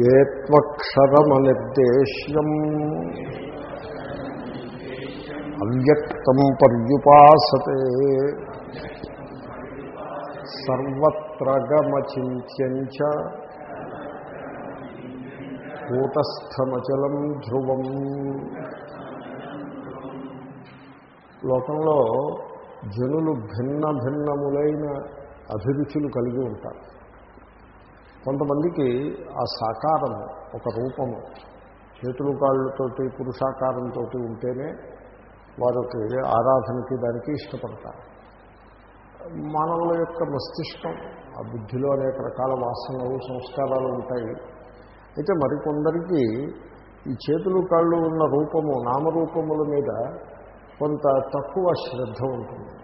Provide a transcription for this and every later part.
ఏత్వక్షరమనిర్దేశ్యం. అవ్యక్తం పర్యుపాసతే. సర్వత్రగమచింత్యంచ. కూటస్థమచలం ధ్రువం. లోకంలో జనులు భిన్న భిన్నములైన అభిరుచులు కలిగి ఉంటారు. కొంతమందికి ఆ సాకారము ఒక రూపము. చేతులు కాళ్ళతోటి పురుషాకారంతో ఉంటేనే వారికి ఆరాధనకి దానికి ఇష్టపడతారు. మానవుల యొక్క మస్తిష్కం ఆ బుద్ధిలో అనేక రకాల వాసనలు సంస్కారాలు ఉంటాయి. అయితే మరికొందరికి ఈ చేతులు కాళ్ళు ఉన్న రూపము నామరూపముల మీద కొంత తక్కువ శ్రద్ధ ఉంటుంది.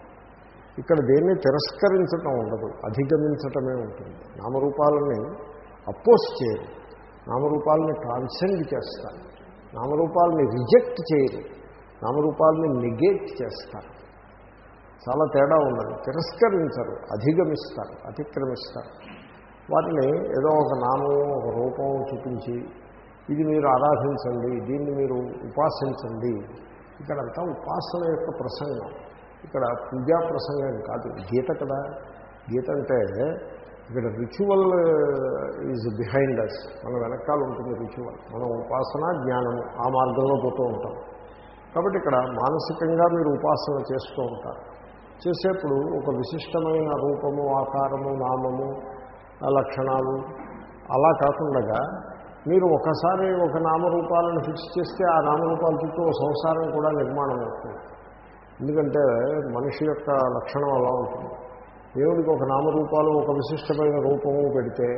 ఇక్కడ దేన్ని తిరస్కరించటం ఉండదు అధిగమించటమే ఉంటుంది. నామరూపాలని అపోజ్ చేయరు. నామరూపాలని ట్రాన్సెండ్ చేస్తారు. నామరూపాలని రిజెక్ట్ చేయరు. నామరూపాలని నెగేట్ చేస్తారు. చాలా తేడా ఉన్నది తిరస్కరించరు అధిగమిస్తారు అతిక్రమిస్తారు. వాటిని ఏదో ఒక నామం ఒక రూపం చూపించి ఇది మీరు ఆరాధించండి దీన్ని మీరు ఉపాసించండి. ఇక్కడంతా ఉపాసన యొక్క ప్రసంగం. ఇక్కడ పూజా ప్రసంగం కాదు గీత కదా. గీత అంటే ఇక్కడ రిచువల్ ఈజ్ బిహైండ్ అస్ మన వెనకాల ఉంటుంది రిచువల్ మనం ఉపాసన జ్ఞానము ఆ మార్గంలో పోతూ ఉంటాం. కాబట్టి ఇక్కడ మానసికంగా మీరు ఉపాసన చేస్తూ ఉంటారు. చేసేప్పుడు ఒక విశిష్టమైన రూపము ఆకారము నామము లక్షణాలు అలా కాకుండా మీరు ఒకసారి ఒక నామరూపాలను ఫిక్స్ చేస్తే ఆ నామరూపాల చుట్టూ సంసారం కూడా నిర్మాణం అవుతుంది ఎందుకంటే మనిషి యొక్క లక్షణం అలా ఉంటుంది. దేవుడికి ఒక నామరూపాలు ఒక విశిష్టమైన రూపము పెడితే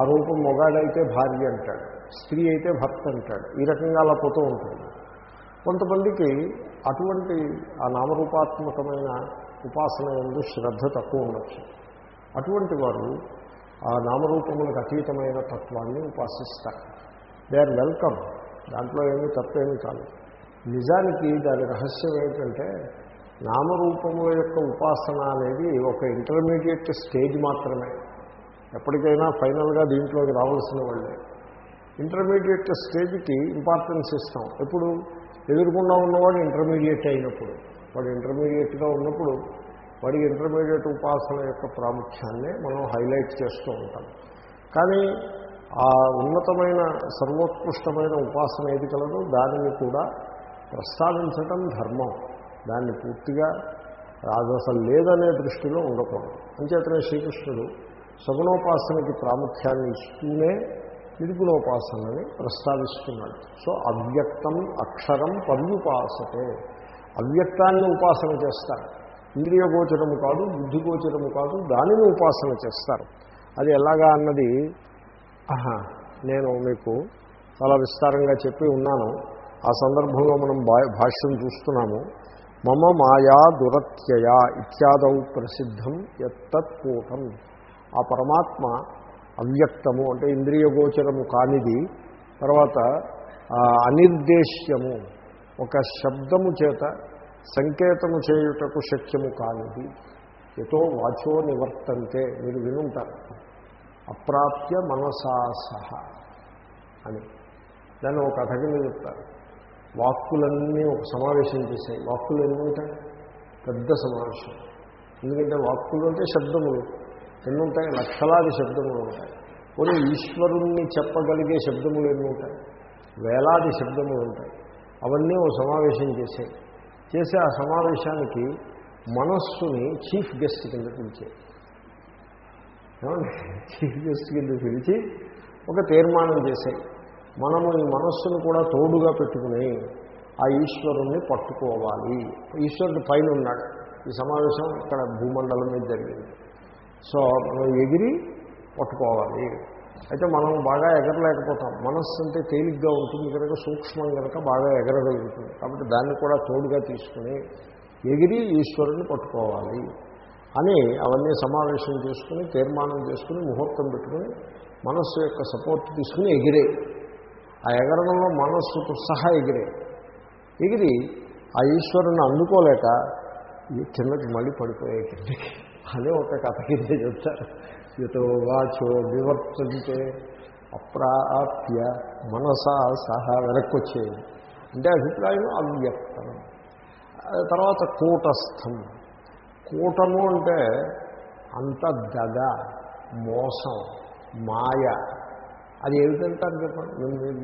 ఆ రూపం మొగాడైతే భార్య అంటాడు స్త్రీ అయితే భర్త అంటాడు ఈ రకంగా అలా పోతూ ఉంటుంది. కొంతమందికి అటువంటి ఆ నామరూపాత్మకమైన ఉపాసన ఎందు శ్రద్ధ తక్కువ ఉండొచ్చు. అటువంటి వారు ఆ నామరూపములకు అతీతమైన తత్వాన్ని ఉపాసిస్తారు. They are welcome. దాంట్లో ఏమీ తప్పేమీ కాదు. నిజానికి దాని రహస్యం ఏంటంటే నామరూపముల యొక్క ఉపాసన అనేది ఒక ఇంటర్మీడియట్ స్టేజ్ మాత్రమే. ఎప్పటికైనా ఫైనల్గా దీంట్లోకి రావాల్సిన వాళ్ళే. ఇంటర్మీడియట్ స్టేజ్కి ఇంపార్టెన్స్ ఇస్తాం. ఎప్పుడు? ఎదురుకుండా ఉన్నవాడు ఇంటర్మీడియట్ అయినప్పుడు. వాడు ఇంటర్మీడియట్గా ఉన్నప్పుడు వాడికి ఇంటర్మీడియట్ ఉపాసన యొక్క ప్రాముఖ్యాన్ని మనం హైలైట్ చేస్తూ ఉంటాం. కానీ ఆ ఉన్నతమైన సర్వోత్కృష్టమైన ఉపాసన ఏది కలదో దానిని కూడా ప్రస్తావించటం ధర్మం. దాన్ని పూర్తిగా అది అసలు లేదనే దృష్టిలో ఉండకూడదు. అంచేతనే శ్రీకృష్ణుడు సగుణోపాసనకి ప్రాముఖ్యాన్ని ఇస్తూనే నిర్గుణోపాసనని ప్రస్తావిస్తున్నాడు. సో అవ్యక్తం అక్షరం పర్యుపాసతే. అవ్యక్తాన్ని ఉపాసన చేస్తారు. ఇంద్రియ గోచరము కాదు బుద్ధి గోచరము కాదు దానిని ఉపాసన చేస్తారు. అది ఎలాగా అన్నది నేను మీకు చాలా విస్తారంగా చెప్పి ఉన్నాను. ఆ సందర్భంలో మనం భాష్యం చూస్తున్నాము. మమ మాయా దురత్యయ ఇత్యాదౌ ప్రసిద్ధం ఎత్తత్కూటం ఆ పరమాత్మ అవ్యక్తము అంటే ఇంద్రియ గోచరము కానిది తర్వాత అనిర్దేశ్యము ఒక శబ్దము చేత సంకేతము చేయుటకు శక్యము కానిది. ఎతో వాచో నివర్తంతే మీరు వినుంటారు. అప్రాప్య మనసాసహ అని. దాన్ని ఒక కథ కింద చెప్తారు. వాక్కులన్నీ ఒక సమావేశం చేశాయి. వాక్కులు ఎన్నుంటాయి పెద్ద సమావేశం. ఎందుకంటే వాక్కులు అంటే శబ్దములు. ఎన్నుంటాయి? లక్షలాది శబ్దములు ఉంటాయి. కొన్ని ఈశ్వరుణ్ణి చెప్పగలిగే శబ్దములు ఎన్ని ఉంటాయి వేలాది శబ్దములు ఉంటాయి. అవన్నీ ఓ సమావేశం చేశాయి. చేసే ఆ సమావేశానికి మనస్సుని చీఫ్ గెస్ట్ కింద పిలిచాయి. చీఫ్ గెస్ట్ కింద పిలిచి ఒక తీర్మానం చేశాయి. మనము ఈ మనస్సును కూడా తోడుగా పెట్టుకుని ఆ ఈశ్వరుణ్ణి పట్టుకోవాలి. ఈశ్వరుడు పైన ఉన్నాడు. ఈ సమావేశం ఇక్కడ భూమండలం మీద జరిగింది. సో మనం ఎగిరి పట్టుకోవాలి. అయితే మనం బాగా ఎగరలేకపోతాం. మనస్సు అంటే తేలిగ్గా ఉంటుంది కనుక సూక్ష్మం కనుక బాగా ఎగరగలుగుతుంది. కాబట్టి దాన్ని కూడా తోడుగా తీసుకుని ఎగిరి ఈశ్వరుని పట్టుకోవాలి అని అవన్నీ సమావేశం చేసుకుని తీర్మానం చేసుకుని ముహూర్తం పెట్టుకుని మనస్సు యొక్క సపోర్ట్ తీసుకుని ఎగిరే. ఆ ఎగరడంలో మనస్సుకు సహా ఎగిరే. ఎగిరి ఆ ఈశ్వరుని అందుకోలేక ఈ కిందకి మళ్ళీ పడిపోయాయి కిందకి. అదే ఒక కథ కింద చెప్తారు. యుతో వాచో వివర్తంతే అప్రాప్య మనసా సహా వెనక్కి వచ్చేది అంటే అభిప్రాయం అవ్యక్తం తర్వాత కూటస్థం. కూటము అంటే అంత దగ మోసం మాయ. అది ఏమిటంటారు చెప్పండి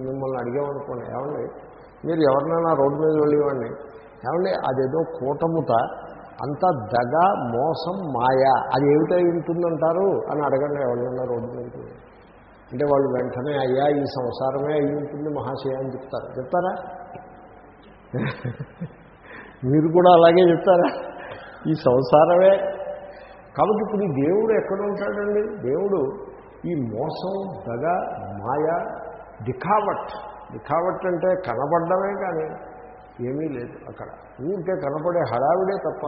మిమ్మల్ని అడిగామనుకోండి ఏమండి మీరు ఎవరినైనా రోడ్డు మీద వెళ్ళేవాడిని ఏమండి అదేదో కూటముత అంత దగ మోసం మాయ అది ఏమిటై ఉంటుందంటారు? అని అడగండి ఎవరినైనా రోడ్డు మీద అంటే వాళ్ళు వెంటనే అయ్యా ఈ సంసారమే అయి ఉంటుంది మహాశయ అని చెప్తారు? చెప్తారా? మీరు కూడా అలాగే చెప్తారా? ఈ సంసారమే. కాబట్టి ఇప్పుడు ఈ దేవుడు ఎక్కడ ఉంటాడండి? దేవుడు ఈ మోసం దగ మాయ దిఖావట్. దిఖావట్ అంటే కనబడ్డమే కానీ ఏమీ లేదు అక్కడ. ఊరికే కనపడే హడావిడే తప్ప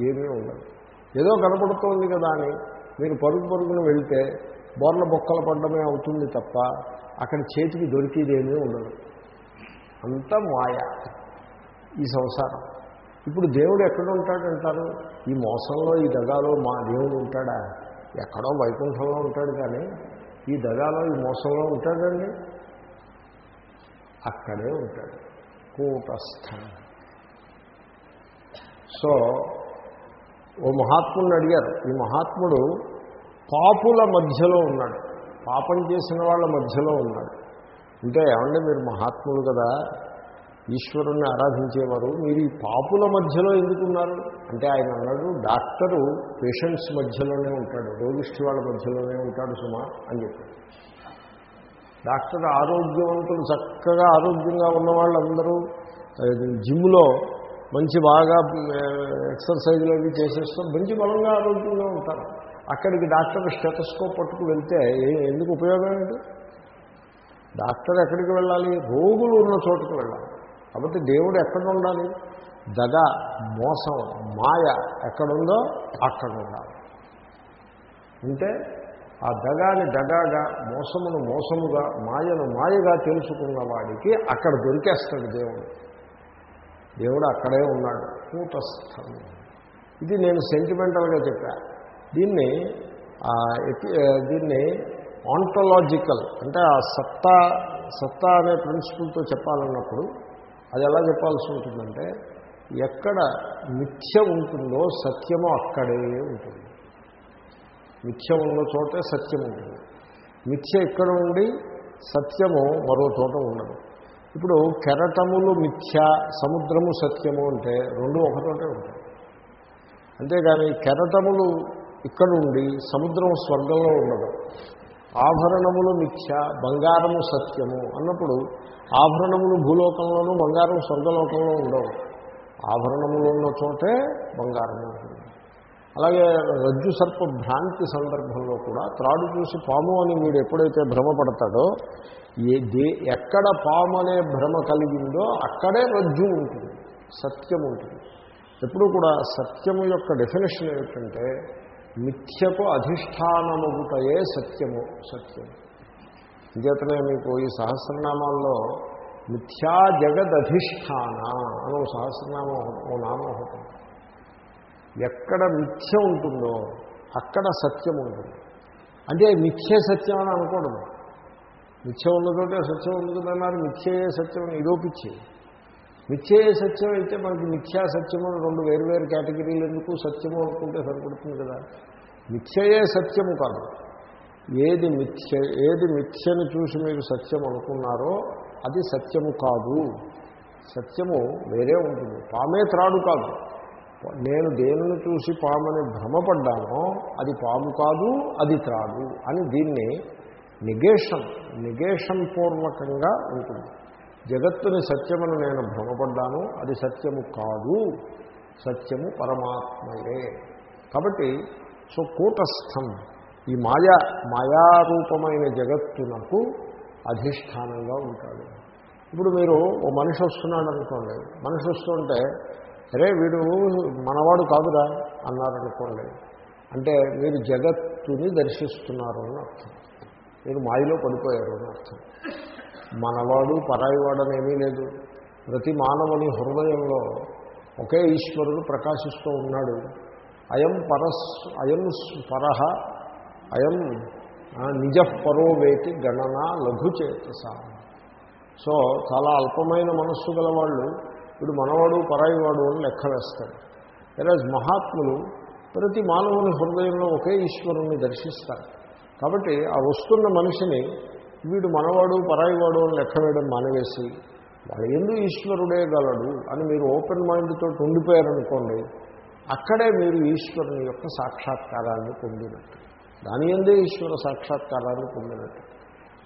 ఏమీ ఉండదు. ఏదో కనపడుతోంది కదా అని మీరు పరుగు పరుగున వెళ్తే బోర్ల బొక్కలు పడ్డమే అవుతుంది తప్ప అక్కడ చేతికి దొరికేదేమీ ఉండదు. అంతా మాయ ఈ సంసారం. ఇప్పుడు దేవుడు ఎక్కడ ఉంటాడంటారు ఈ మోసంలో ఈ దగాలో మా దేవుడు ఉంటాడా? ఎక్కడో వైకుంఠంలో ఉంటాడు కానీ ఈ దగాలో ఈ మోసంలో ఉంటాడండి? అక్కడే ఉంటాడు. కూటస్థం. సో ఓ మహాత్ముడిని అడిగారు. ఈ మహాత్ముడు పాపుల మధ్యలో ఉన్నాడు. పాపం చేసిన వాళ్ళ మధ్యలో ఉన్నాడు. అంటే ఏమంటే మీరు మహాత్ములు కదా? ఈశ్వరుణ్ణి ఆరాధించేవారు. మీరు ఈ పాపుల మధ్యలో ఎందుకున్నారు? అంటే ఆయన అన్నాడు డాక్టరు పేషెంట్స్ మధ్యలోనే ఉంటాడు రోగిష్టి వాళ్ళ మధ్యలోనే ఉంటాడు సుమా అని చెప్పాడు. డాక్టర్ ఆరోగ్యవంతులు చక్కగా ఆరోగ్యంగా ఉన్న వాళ్ళందరూ జిమ్లో మంచి బాగా ఎక్సర్సైజ్లు అవి చేసేస్తాం మంచి బలంగా ఆరోగ్యంగా ఉంటారు. అక్కడికి డాక్టర్ స్టెటస్కోప్ పట్టుకు వెళ్తే ఎందుకు ఉపయోగం ఏంటి? డాక్టర్ ఎక్కడికి వెళ్ళాలి? రోగులు ఉన్న చోటుకు వెళ్ళాలి. కాబట్టి దేవుడు ఎక్కడ ఉండాలి దగ మోసం మాయ ఎక్కడుందో అక్కడ ఉండాలి ఉంటే ఆ దగాని దగాగా మోసమును మోసముగా మాయను మాయగా తెలుసుకున్న వాడికి అక్కడ దొరికేస్తాడు దేవుడు. దేవుడు అక్కడే ఉన్నాడు. కూటస్థం. ఇది నేను సెంటిమెంటల్గా చెప్పా. దీన్ని దీన్ని ఆంటలాజికల్ అంటే ఆ సత్తా సత్తా అనే ప్రిన్సిపల్తో చెప్పాలన్నప్పుడు అది ఎలా చెప్పాల్సి ఉంటుందంటే ఎక్కడ మిథ్య ఉంటుందో సత్యము అక్కడే ఉంటుంది. మిథ్య ఉన్న చోటే సత్యం ఉంటుంది. మిథ్య ఇక్కడ ఉండి సత్యము మరో చోట ఉండదు. ఇప్పుడు కెరటములు మిథ్య సముద్రము సత్యము అంటే రెండు ఒకటోటే ఉంటాయి. అంతేగాని కెరటములు ఇక్కడ ఉండి సముద్రం స్వర్గంలో ఉండదు. ఆభరణములు మిథ్య బంగారము సత్యము అన్నప్పుడు ఆభరణములు భూలోకంలోనూ బంగారం స్వర్గలోకంలో ఉండవు. ఆభరణములు ఉన్న చోటే బంగారం ఉంటుంది. అలాగే రజ్జు సర్ప భ్రాంతి సందర్భంలో కూడా త్రాడు చూసి పాము అని వీడు ఎప్పుడైతే భ్రమపడతాడో ఏ దే ఎక్కడ పాము అనే భ్రమ కలిగిందో అక్కడే రజ్జు ఉంటుంది సత్యం ఉంటుంది. ఎప్పుడు కూడా సత్యము యొక్క డెఫినేషన్ ఏమిటంటే మిథ్యకు అధిష్టానముగుటయే సత్యము సత్యము. ఇంచేతనే మీకు ఈ సహస్రనామాల్లో మిథ్యా జగదధిష్టాన అని ఓ సహస్రనామం ఓ నామం ఒకటి ఎక్కడ మిథ్య ఉంటుందో అక్కడ సత్యం ఉంటుంది. అంటే మిథ్యే సత్యం అని అనుకోవడం. మిథ్య ఉన్నదోటే సత్యం ఉంటుందన్నారు మిథ్యయే సత్యం అని ఇదో పిచ్చి మిథ్యయే సత్యం అయితే మనకి మిథ్యా సత్యము రెండు వేరు వేరు కేటగిరీలు ఎందుకు సత్యము అనుకుంటే సరిపడుతుంది కదా. మిథ్యయే సత్యము కాదు. ఏది మిథ్య ఏది మిథ్యని చూసి మీరు సత్యం అనుకున్నారో అది సత్యము కాదు. సత్యము వేరే ఉంటుంది. పామే త్రాడు కాదు. నేను దేనిని చూసి పామని భ్రమపడ్డానో అది పాము కాదు అది త్రాడు అని దీన్ని నిగేషన్ నిగేషన్ పూర్వకంగా ఉంటుంది. జగత్తుని సత్యమని నేను భ్రమపడ్డాను అది సత్యము కాదు. సత్యము పరమాత్మయే. కాబట్టి సో కూటస్థం. ఈ మాయా మాయారూపమైన జగత్తునకు అధిష్టానంగా ఉంటాడు. ఇప్పుడు మీరు ఓ మనిషి వస్తున్నాడు అనుకోండి. మనిషి వస్తుంటే అరే వీడు మనవాడు కాదురా అన్నారనుకోండి అంటే మీరు జగత్తుని దర్శిస్తున్నారు అని అర్థం. మీరు మాయలో పడిపోయారు అని అర్థం. మనవాడు పరాయివాడు అనేమీ లేదు. ప్రతి మానవుని హృదయంలో ఒకే ఈశ్వరుడు ప్రకాశిస్తూ ఉన్నాడు. అయం పరస్ అయం పరహ అయం నిజ పరోవేతి గణన లఘుచేతస. సో చాలా అల్పమైన మనస్సు గల వాళ్ళు వీడు మనవాడు పరాయివాడు అని లెక్క వేస్తారు. వెరాజ్ మహాత్ములు ప్రతి మానవుని హృదయంలో ఒకే ఈశ్వరుణ్ణి దర్శిస్తారు. కాబట్టి ఆ వస్తున్న మనిషిని వీడు మనవాడు పరాయివాడు అని లెక్క వేయడం మానేసి వాడు ఎందు ఈశ్వరుడే గలడు అని మీరు ఓపెన్ మైండ్తో ఉండిపోయారనుకోండి అక్కడే మీరు ఈశ్వరుని యొక్క సాక్షాత్కారాన్ని పొందినట్టు. దాని ఎందే ఈశ్వర సాక్షాత్కారాన్ని పొందినట్టు.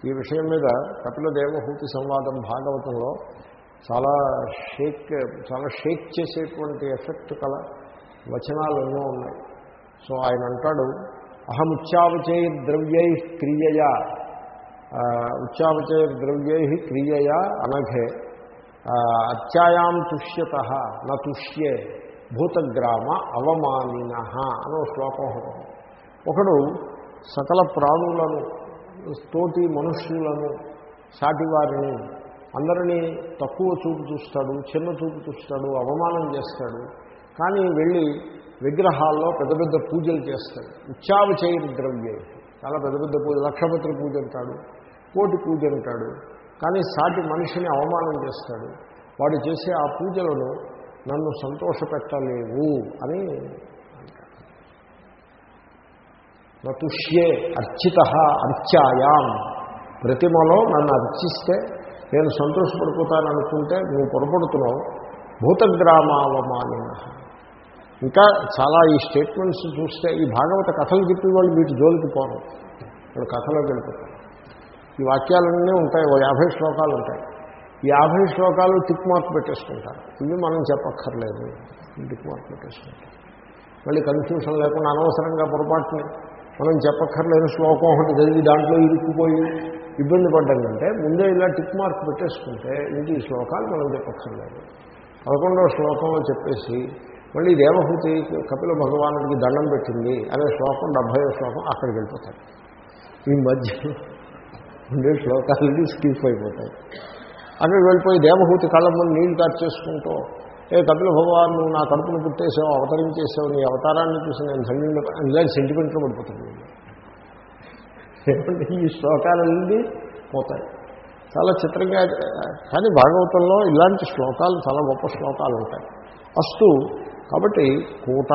ఈ విషయం మీద కపిల దేవహూతి సంవాదం భాగవతంలో చాలా షేక్ చాలా షేక్ చేసేటువంటి ఎఫెక్ట్ కల వచనాలు ఎన్నో ఉన్నాయి. సో ఆయన అంటాడు అహం ఉచ్చావచై ద్రవ్యై క్రియయా. ఉచ్చావచై ద్రవ్యై క్రియయా అనఘే అత్యాయాం తుష్యత నా తుష్యే భూతగ్రామ అవమానిన అనో శ్లోకం ఉంటుంది ఒకడు సకల ప్రాణులను తోటి మనుష్యులను సాటివారిని అందరినీ తక్కువ చూపు చూస్తాడు చిన్న చూపు చూస్తాడు అవమానం చేస్తాడు కానీ వెళ్ళి విగ్రహాల్లో పెద్ద పెద్ద పూజలు చేస్తాడు. ఉచ్చావచైన ద్రవ్యే. చాలా పెద్ద పెద్ద పూజ లక్షపత్రి పూజ అంటాడు కోటి పూజ అంటాడు కానీ సాటి మనిషిని అవమానం చేస్తాడు. వాడు చేసే ఆ పూజలను నన్ను సంతోషపెట్టలేవు అని నతుష్యే అర్చిత అర్చాయాం. ప్రతిమలో నన్ను అర్చిస్తే నేను సంతోషపడిపోతాననుకుంటే నువ్వు పొరపడుతున్నావు. భూతగ్రామావమానిన. ఇంకా చాలా ఈ స్టేట్మెంట్స్ చూస్తే ఈ భాగవత కథలు చెప్పి వాళ్ళు వీటి జోలికి పోరు. వాళ్ళు కథలోకి వెళ్ళిపోతారు ఈ వాక్యాలన్నీ ఉంటాయి ఓ యాభై శ్లోకాలు ఉంటాయి. ఈ యాభై శ్లోకాలు టిక్ మార్క్ పెట్టేసుకుంటారు. ఇవి మనం చెప్పక్కర్లేదు. టిక్ మార్క్ పెట్టేసుకుంటాం. మళ్ళీ కన్ఫ్యూషన్ లేకుండా అనవసరంగా పొరపాటుని మనం చెప్పక్కర్లేని శ్లోకం ఒకటి చదివి దాంట్లో ఇరుక్కుపోయి ఇబ్బంది పడ్డం కంటే ముందే ఇలా టిక్ మార్క్ పెట్టేసుకుంటే ఇంక ఈ శ్లోకాలు మనం చెప్పక్కర్లేదు. పదకొండవ శ్లోకంలో చెప్పేసి మళ్ళీ దేవహూతి కపిల భగవానుడికి దండం పెట్టింది అనే శ్లోకం డెబ్భై శ్లోకం అక్కడికి వెళ్ళిపోతాయి. ఈ మధ్య ఉండే శ్లోకాలకి స్కిప్ అయిపోతాయి. అక్కడికి వెళ్ళిపోయి దేవహూతి కళ్ళ ముందు నీళ్ళు కార్చేసుకుంటూ ఏ కపిల భగవాన్ నువ్వు నా కడుపును పుట్టేసావు అవతరించేసావు నీ అవతారాన్ని చూసి నేను ధన్యుడు ఇలాంటి సెంటిమెంట్లు పడిపోతుంది ఈ శ్లోకాలన్నీ పోతాయి. చాలా చిత్రంగా కానీ భాగవతంలో ఇలాంటి శ్లోకాలు చాలా గొప్ప శ్లోకాలు ఉంటాయి. అస్తు కాబట్టి కూట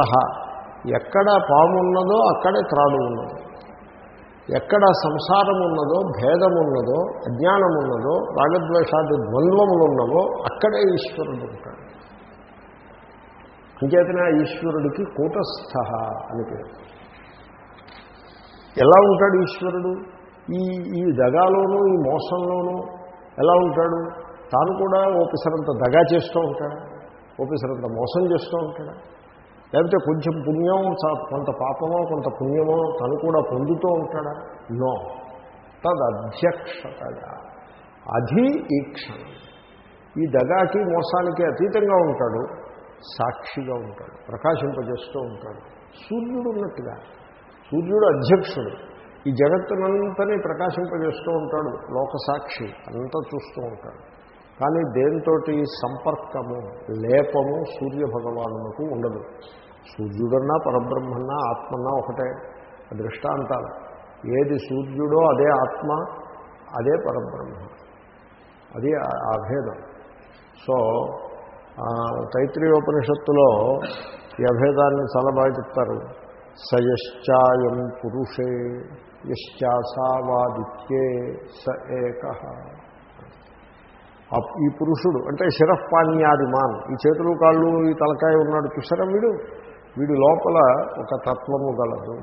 ఎక్కడ పాము ఉన్నదో అక్కడే త్రాడు ఉన్నదో. ఎక్కడ సంసారం ఉన్నదో భేదం ఉన్నదో అజ్ఞానం ఉన్నదో రాగద్వేషాది ద్వంద్వములు ఉన్నవో అక్కడే ఈశ్వరుడు ఉంటాడు. ఇంకేతనే ఈశ్వరుడికి కూటస్థ అని పేరు. ఎలా ఉంటాడు ఈశ్వరుడు? ఈ ఈ దగాలోనూ ఈ మోసంలోనూ ఎలా ఉంటాడు? తాను కూడా ఓపిసరంత దగా చేస్తూ ఉంటాడు? ఓపిసరంత మోసం చేస్తూ ఉంటాడు? లేకపోతే కొంచెం పుణ్యం కొంత పాపమో కొంత పుణ్యమో తను కూడా పొందుతూ ఉంటాడా? నో. తదధ్యక్షతగా. అధి ఈక్షణ ఈ దగాకి మోసానికి అతీతంగా ఉంటాడు. సాక్షిగా ఉంటాడు ప్రకాశింపజేస్తూ ఉంటాడు. సూర్యుడు ఉన్నట్టుగా సూర్యుడు అధ్యక్షుడు. ఈ జగత్తునంతని ప్రకాశింపజేస్తూ ఉంటాడు లోకసాక్షి అంతా చూస్తూ ఉంటాడు. కానీ దేంతో సంపర్కము లేపము సూర్య భగవానులకు ఉండదు. సూర్యుడన్నా పరబ్రహ్మన్నా ఆత్మన్నా ఒకటే దృష్టాంతాలు ఏది సూర్యుడో అదే ఆత్మ అదే పరబ్రహ్మ. అది ఆ భేదం. సో తైత్రీయోపనిషత్తులో ఈ అభేదాన్ని చాలా బాగా చెప్తారు. సయశ్చాయం పురుషే యశ్చాసావాదిత్యే స ఏక. ఈ పురుషుడు అంటే శిరఃపాణ్యాదిమాన్ ఈ చేతులు కాళ్ళు ఈ తలకాయ ఉన్నాడు చూసారా వీడు? వీడి లోపల ఒక తత్వము గలదు.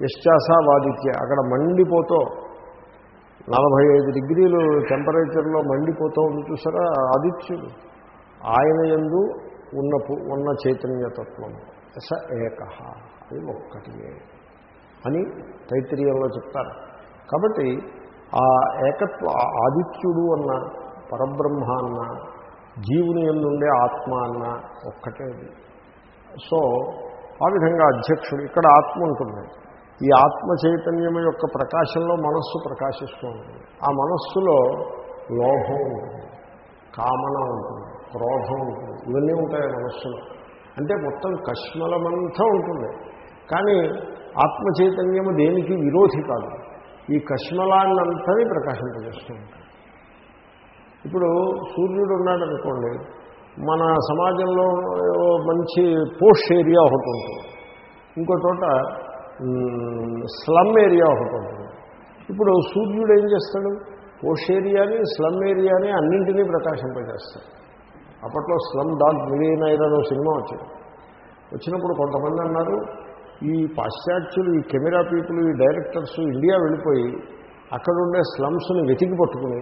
యశ్చాసావాదిత్య అక్కడ మండిపోతూ నలభై ఐదు డిగ్రీలు టెంపరేచర్లో మండిపోతూ ఉంది చూసారా ఆదిత్యుడు. ఆయన ఎందు ఉన్న ఉన్న చైతన్యతత్వం. స ఏక. అది ఒక్కటియే అని తైత్రీయంలో చెప్తారు. కాబట్టి ఆ ఏకత్వ ఆదిత్యుడు అన్న పరబ్రహ్మ అన్న జీవుని ఎందుండే ఆత్మ అన్న ఒక్కటే అది. సో ఆ విధంగా అధ్యక్షుడు ఇక్కడ ఆత్మ ఉంటుంది. ఈ ఆత్మ చైతన్యం యొక్క ప్రకాశంలో మనస్సు ప్రకాశిస్తూ ఉంటుంది. ఆ మనస్సులో లోభం ఉంటుంది. కామన ఉంటుంది. క్రోధం ఉంటుంది. ఇవన్నీ ఉంటాయి మనస్సులో అంటే మొత్తం కష్మలమంతా ఉంటుంది. కానీ ఆత్మ చైతన్యము దేనికి విరోధి కాదు. ఈ కష్మలాన్నంతని ప్రకాశింపజేస్తూ ఉంటాడు ఇప్పుడు సూర్యుడు ఉన్నాడు అనుకోండి మన సమాజంలో మంచి పోష్ ఏరియా ఒకటి ఉంటుంది. ఇంకో చోట స్లమ్ ఏరియా ఒకటి ఉంటుంది. ఇప్పుడు సూర్యుడు ఏం చేస్తాడు? పోష్ ఏరియాని స్లమ్ ఏరియాని అన్నింటినీ ప్రకాశింపజేస్తాడు. అప్పట్లో స్లమ్ డాగ్ మిలియనైర్ అనే సినిమా వచ్చింది. వచ్చినప్పుడు కొంతమంది అన్నారు ఈ పాశ్చాత్యులు ఈ కెమెరా పీపుల్ ఈ డైరెక్టర్స్ ఇండియా వెళ్ళిపోయి అక్కడ ఉండే స్లమ్స్ని వెతికి పట్టుకుని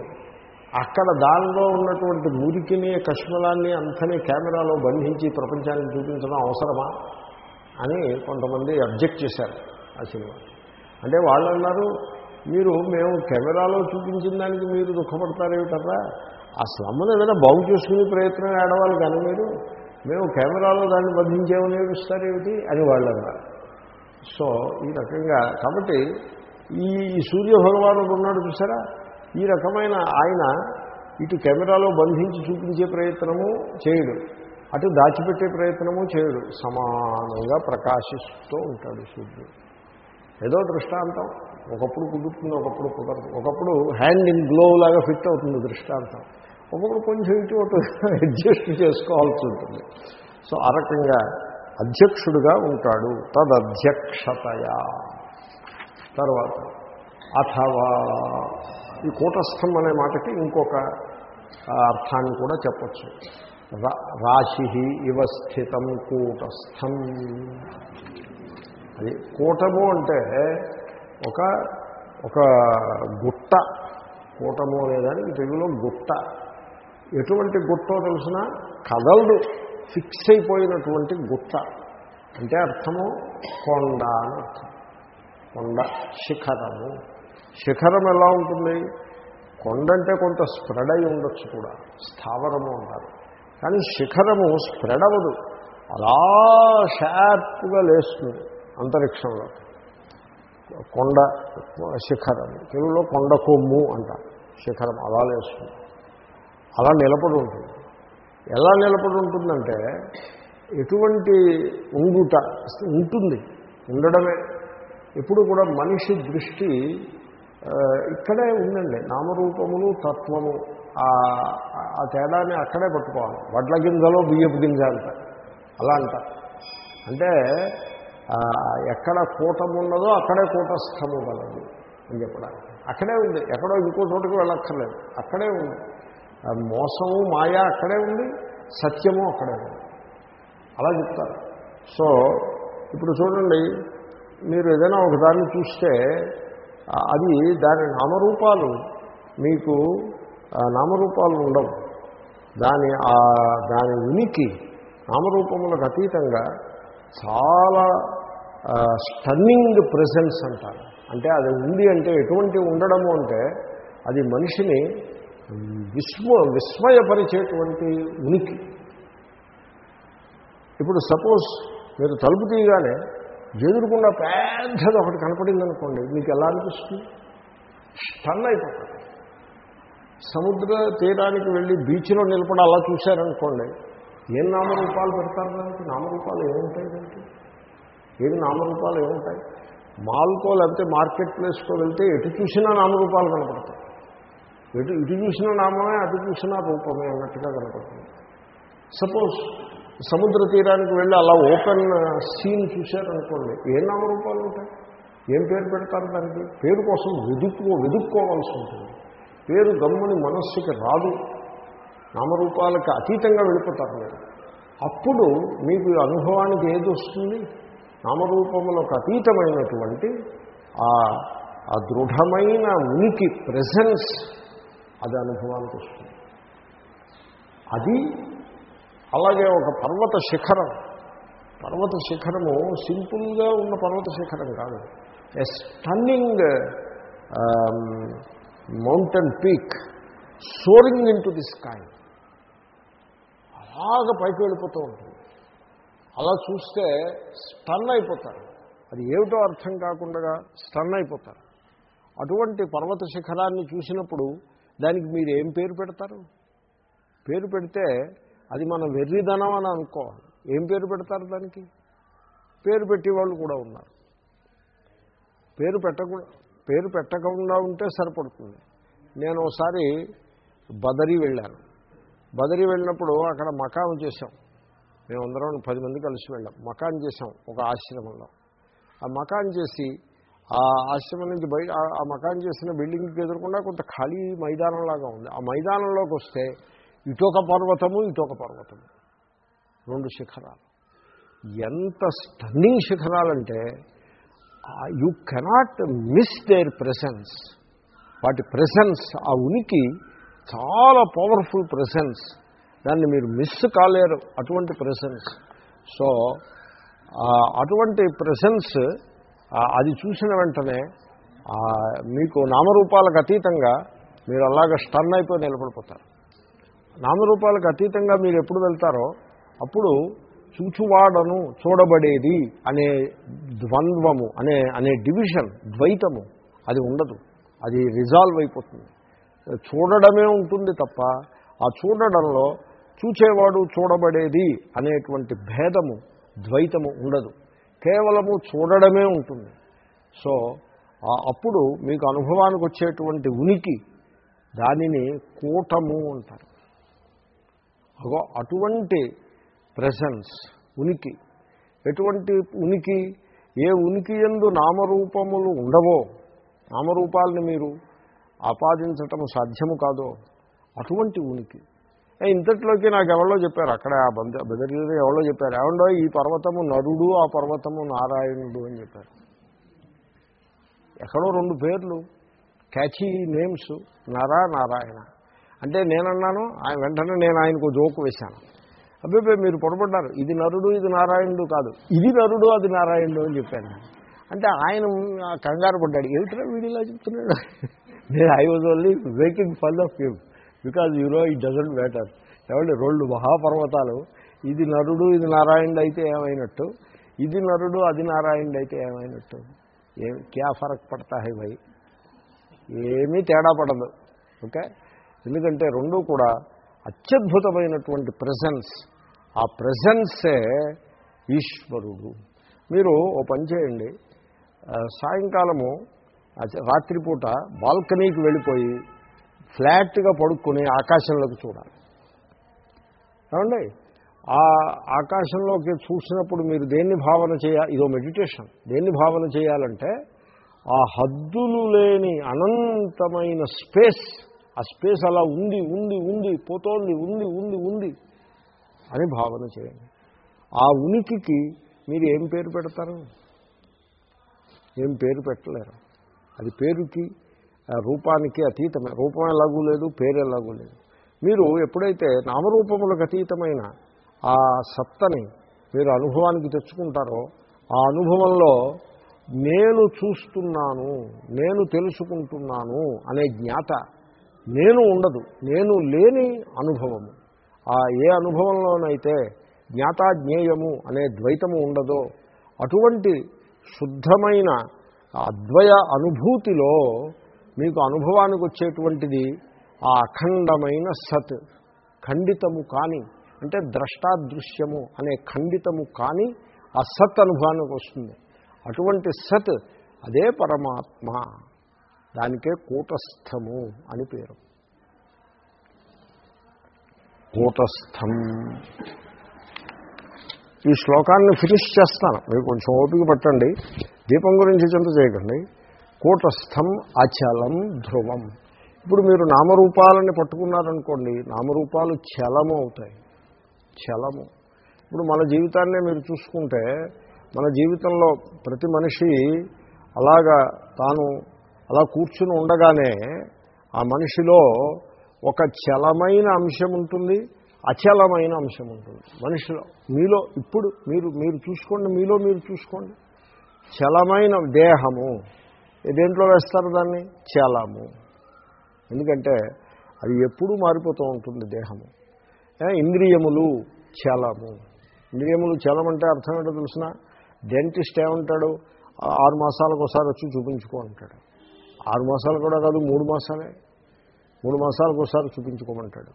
అక్కడ దానిలో ఉన్నటువంటి మురికిని కష్మలాన్ని అంతని కెమెరాలో బంధించి ప్రపంచానికి చూపించడం అవసరమా అని కొంతమంది అబ్జెక్ట్ చేశారు ఆ సినిమా. అంటే వాళ్ళు అన్నారు మీరు మేము కెమెరాలో చూపించిన దానికి మీరు దుఃఖపడతారేమిటరా ఆ స్లమ్ను ఏదైనా బాగు చేసుకునే ప్రయత్నం ఆడవాలి కానీ మీరు మేము కెమెరాలో దాన్ని బంధించేమని ఏమిస్తారేమిటి అని వాళ్ళు అన్నారు సో ఈ రకంగా కాబట్టి ఈ సూర్య భగవానుడు ఉన్నాడు చూసారా? ఈ రకమైన ఆయన ఇటు కెమెరాలో బంధించి చూపించే ప్రయత్నము చేయడు. అటు దాచిపెట్టే ప్రయత్నము చేయడు. సమానంగా ప్రకాశిస్తూ ఉంటాడు సూర్యుడు. ఏదో దృష్టాంతం. ఒకప్పుడు కుదురుతుంది ఒకప్పుడు కుదరదు. ఒకప్పుడు హ్యాండ్ ఇన్ గ్లోవ్ లాగా ఫిట్ అవుతుంది దృష్టాంతం. ఒకప్పుడు కొంచెం ఇటు అటు అడ్జస్ట్ చేసుకోవాల్సి ఉంటుంది. సో ఆ రకంగా అధ్యక్షుడుగా ఉంటాడు. తదధ్యక్షతయా. తర్వాత అథవా ఈ కూటస్థం అనే మాటకి ఇంకొక అర్థాన్ని కూడా చెప్పచ్చు. రాశి ఇవ స్థితం కూటస్థం. అది కూటము అంటే ఒక ఒక గుట్ట. కూటము అనేదానికి తెలుగులో గుట్ట. ఎటువంటి గుట్టో తెలిసిన కదలదు. ఫిక్స్ అయిపోయినటువంటి గుట్ట. అంటే అర్థము కొండ అని అర్థం. కొండ శిఖరము. శిఖరం ఎలా ఉంటుంది? కొండ అంటే కొంత స్ప్రెడ్ అయి ఉండొచ్చు కూడా. స్థావరము అంటారు. కానీ శిఖరము స్ప్రెడ్ అవ్వదు. అలా షార్ప్గా లేస్తుంది అంతరిక్షంలో. కొండ శిఖరం తెలుగులో కొండ కొమ్ము అంటారు. శిఖరం అలా లేస్తుంది. అలా నిలబడి ఉంటుంది. ఎలా నిలబడి ఉంటుందంటే ఎటువంటి ఉండుట ఉంటుంది. ఉండడమే. ఎప్పుడు కూడా మనిషి దృష్టి ఇక్కడే ఉందండి. నామరూపములు తత్వము ఆ తేడాన్ని అక్కడే పట్టుకోవాలి. వడ్ల గింజలో బియ్యపు గింజ అంట. అలా అంట. అంటే ఎక్కడ కూటం ఉన్నదో అక్కడే కూటస్థము గలదు అని చెప్పడానికి. అక్కడే ఉంది. ఎక్కడో ఇంకో చోటుకు వెళ్ళక్కర్లేదు. అక్కడే ఉంది. మోసము మాయ అక్కడే ఉంది సత్యము అక్కడే ఉంది. అలా చెప్తారు. సో ఇప్పుడు చూడండి మీరు ఏదైనా ఒకదాన్ని చూస్తే అది దాని నామరూపాలు మీకు నామరూపాలు ఉండవు. దాని దాని ఉనికి నామరూపములకు అతీతంగా చాలా స్టన్నింగ్ ప్రెజెన్స్ అంటారు. అంటే అది ఉంది అంటే ఎటువంటి ఉండడము అంటే అది మనిషిని విస్మ విస్మయపరిచేటువంటి ఉనికి. ఇప్పుడు సపోజ్ మీరు తలుపు తీయగానే ఎదురుకుండా పెద్దది ఒకటి కనపడిందనుకోండి మీకు ఎలా అనిపిస్తుంది? స్టన్ అయిపోతుంది. సముద్ర తీరానికి వెళ్ళి బీచ్లో నిలబడి అలా చూశారనుకోండి ఏం నామరూపాలు పెడతారు దానికి? నామరూపాలు ఏముంటాయి దానికి? ఏమి నామరూపాలు ఏముంటాయి? మాల్కో లేకపోతే మార్కెట్ ప్లేస్కో వెళ్తే ఎటు చూసినా నామరూపాలు కనపడతాయి. ఎటు ఇటు చూసిన నామమే అటు చూసిన రూపమే అన్నట్టుగా కనపడుతుంది. సపోజ్ సముద్ర తీరానికి వెళ్ళి అలా ఓపెన్ సీన్ చూశారనుకోండి ఏ నామరూపాలు ఉంటాయి? ఏం పేరు పెడతారు దానికి? పేరు కోసం వెదుక్కో వెదుక్కోవాల్సి ఉంటుంది. పేరు గమ్ముని మనస్సుకి రాదు. నామరూపాలకు అతీతంగా వెళ్ళిపోతారు మీరు. అప్పుడు మీకు అనుభవానికి ఏది వస్తుంది? నామరూపములకు అతీతమైనటువంటి ఆ దృఢమైన ఉనికి ప్రెజెన్స్ అది అనుభవానికి వస్తుంది. అది అలాగే ఒక పర్వత శిఖరం. పర్వత శిఖరము సింపుల్గా ఉన్న పర్వత శిఖరం కాదు. A stunning mountain peak soaring into the sky అలాగ పైకి వెళ్ళిపోతూ ఉంటుంది. అలా చూస్తే స్టన్ అయిపోతారు. అది ఏమిటో అర్థం కాకుండా స్టన్ అయిపోతారు. అటువంటి పర్వత శిఖరాన్ని చూసినప్పుడు దానికి మీరు ఏం పేరు పెడతారు? పేరు పెడితే అది మన వెర్రిధనం అని అనుకోవాలి. ఏం పేరు పెడతారు దానికి? పేరు పెట్టేవాళ్ళు కూడా ఉన్నారు. పేరు పెట్టకుండా పేరు పెట్టకుండా ఉంటే సరిపడుతుంది. నేను ఒకసారి బదరి వెళ్ళాను. బదరి వెళ్ళినప్పుడు అక్కడ మకాం చేశాం. మేమందరం పది మంది కలిసి వెళ్ళాం. మకాన్ చేశాం ఒక ఆశ్రమంలో. ఆ మకాన్ చేసి ఆ ఆశ్రమం నుంచి బయట ఆ- మకాన్ చేసిన బిల్డింగ్కి ఎదురకుండా కొంత ఖాళీ మైదానంలాగా ఉంది. ఆ మైదానంలోకి వస్తే ఇటొక పర్వతము ఇటొక పర్వతము. రెండు శిఖరాలు. ఎంత stunning శిఖరాలంటే you cannot miss their presence వాటి ప్రెసెన్స్ ఆ ఉనికి చాలా పవర్ఫుల్ ప్రెసెన్స్ దాన్ని మీరు మిస్ కాలేరు అటువంటి ప్రెసెన్స్ సో అటువంటి ప్రెసెన్స్ అది చూసిన వెంటనే మీకు నామరూపాలకు అతీతంగా మీరు అలాగ స్టన్ అయిపోయి నిలబడిపోతారు. నామరూపాలకు అతీతంగా మీరు ఎప్పుడు వెళ్తారో అప్పుడు చూచువాడను చూడబడేది అనే ద్వంద్వము అనే అనే డివిజన్ ద్వైతము అది ఉండదు. అది రిజాల్వ్ అయిపోతుంది. చూడడమే ఉంటుంది తప్ప ఆ చూడడంలో చూచేవాడు చూడబడేది అనేటువంటి భేదము ద్వైతము ఉండదు. కేవలము చూడడమే ఉంటుంది. సో అప్పుడు మీకు అనుభవానికి వచ్చేటువంటి ఉనికి దానిని కూటము అంటారు. అగో అటువంటి ప్రెసెన్స్ ఉనికి. ఎటువంటి ఉనికి? ఏ ఉనికి ఎందు నామరూపములు ఉండవో నామరూపాలని మీరు ఆపాదించటం సాధ్యము కాదో అటువంటి ఉనికి. ఇంతట్లోకి నాకు ఎవరో చెప్పారు. అక్కడ ఆ బంద బెదరీలో ఎవరో చెప్పారు. ఏమండో ఈ పర్వతము నరుడు ఆ పర్వతము నారాయణుడు అని చెప్పారు. ఎక్కడో రెండు పేర్లు. Catchy names. నరా నారాయణ. అంటే నేనన్నాను ఆయన వెంటనే నేను ఆయనకు జోకు వేశాను. అబ్బాయి మీరు పొరపడ్డారు. ఇది నరుడు ఇది నారాయణుడు కాదు. ఇది నరుడు అది నారాయణుడు అని చెప్పాను అంటే ఆయన కంగారు పడ్డాడు. ఏమిట్రా వీడిలా చెప్తున్నాడు? నేను I was only waking full of you because you know it doesn't matter ఏమంటే రెండు మహాపర్వతాలు. ఇది నరుడు ఇది నారాయణుడు అయితే ఏమైనట్టు? ఇది నరుడు అది నారాయణుడు అయితే ఏమైనట్టు? ఏ క్యా ఫరక్ పడతా హై భయ్ ఏమీ తేడా పడదు. ఓకే? ఎందుకంటే రెండు కూడా అత్యద్భుతమైనటువంటి ప్రజెన్స్ ఆ ప్రజెన్సే ఈశ్వరుడు. మీరు ఓ పని చేయండి. సాయంకాలము రాత్రిపూట బాల్కనీకి వెళ్ళిపోయి ఫ్లాట్గా పడుకొని ఆకాశంలోకి చూడాలి. ఏమండి? ఆ ఆకాశంలోకి చూసినప్పుడు మీరు దేన్ని భావన చేయాలి ఇదో మెడిటేషన్. దేన్ని భావన చేయాలంటే ఆ హద్దులు లేని అనంతమైన స్పేస్ ఆ స్పేస్ అలా ఉంది ఉంది ఉంది పోతోంది ఉంది ఉంది ఉంది అని భావన చేయండి. ఆ ఉనికికి మీరు ఏం పేరు పెడతారు? ఏం పేరు పెట్టలేరు. అది పేరుకి రూపానికి అతీతమే. రూపం ఎలాగూ లేదు పేరు ఎలాగూ లేదు. మీరు ఎప్పుడైతే నామరూపములకు అతీతమైన ఆ సత్తని మీరు అనుభవానికి తెచ్చుకుంటారో ఆ అనుభవంలో నేను చూస్తున్నాను నేను తెలుసుకుంటున్నాను అనే జ్ఞాత నేను ఉండదు. నేను లేని అనుభవము. ఆ ఏ అనుభవంలోనైతే జ్ఞాతాజ్ఞేయము అనే ద్వైతము ఉండదో అటువంటి శుద్ధమైన అద్వయ అనుభూతిలో మీకు అనుభవానికి వచ్చేటువంటిది ఆ అఖండమైన సత్ ఖండితము కాని అంటే ద్రష్టాదృశ్యము అనే ఖండితము కాని ఆ సత్ అనుభవానికి వస్తుంది. అటువంటి సత్ అదే పరమాత్మ దానికే కూటస్థము అని పేరు. కూటస్థం. ఈ శ్లోకాన్ని ఫినిష్ చేస్తాను. మీరు కొంచెం ఓపిక పట్టండి. దీపం గురించి చింత చేయకండి. కూటస్థం అచలం ధ్రువం. ఇప్పుడు మీరు నామరూపాలని పట్టుకున్నారనుకోండి నామరూపాలు చలము అవుతాయి. చలము. ఇప్పుడు మన జీవితాన్నే మీరు చూసుకుంటే మన జీవితంలో ప్రతి మనిషి అలాగా తాను అలా కూర్చుని ఉండగానే ఆ మనిషిలో ఒక చలమైన అంశం ఉంటుంది అచలమైన అంశం ఉంటుంది. మనిషిలో మీలో ఇప్పుడు మీరు మీరు చూసుకోండి మీలో మీరు చూసుకోండి. చలమైన దేహము. దేంట్లో వేస్తారు దాన్ని? చేలాము. ఎందుకంటే అది ఎప్పుడూ మారిపోతూ ఉంటుంది దేహము. ఇంద్రియములు చేలాము. ఇంద్రియములు చేలమంటే అర్థం ఏంటో తెలిసిన? డెంటిస్ట్ ఏమంటాడు? ఆరు మాసాలకు ఒకసారి వచ్చి చూపించుకో అంటాడు. ఆరు మాసాలు కూడా కాదు మూడు మాసాలే. మూడు మాసాలకు ఒకసారి చూపించుకోమంటాడు.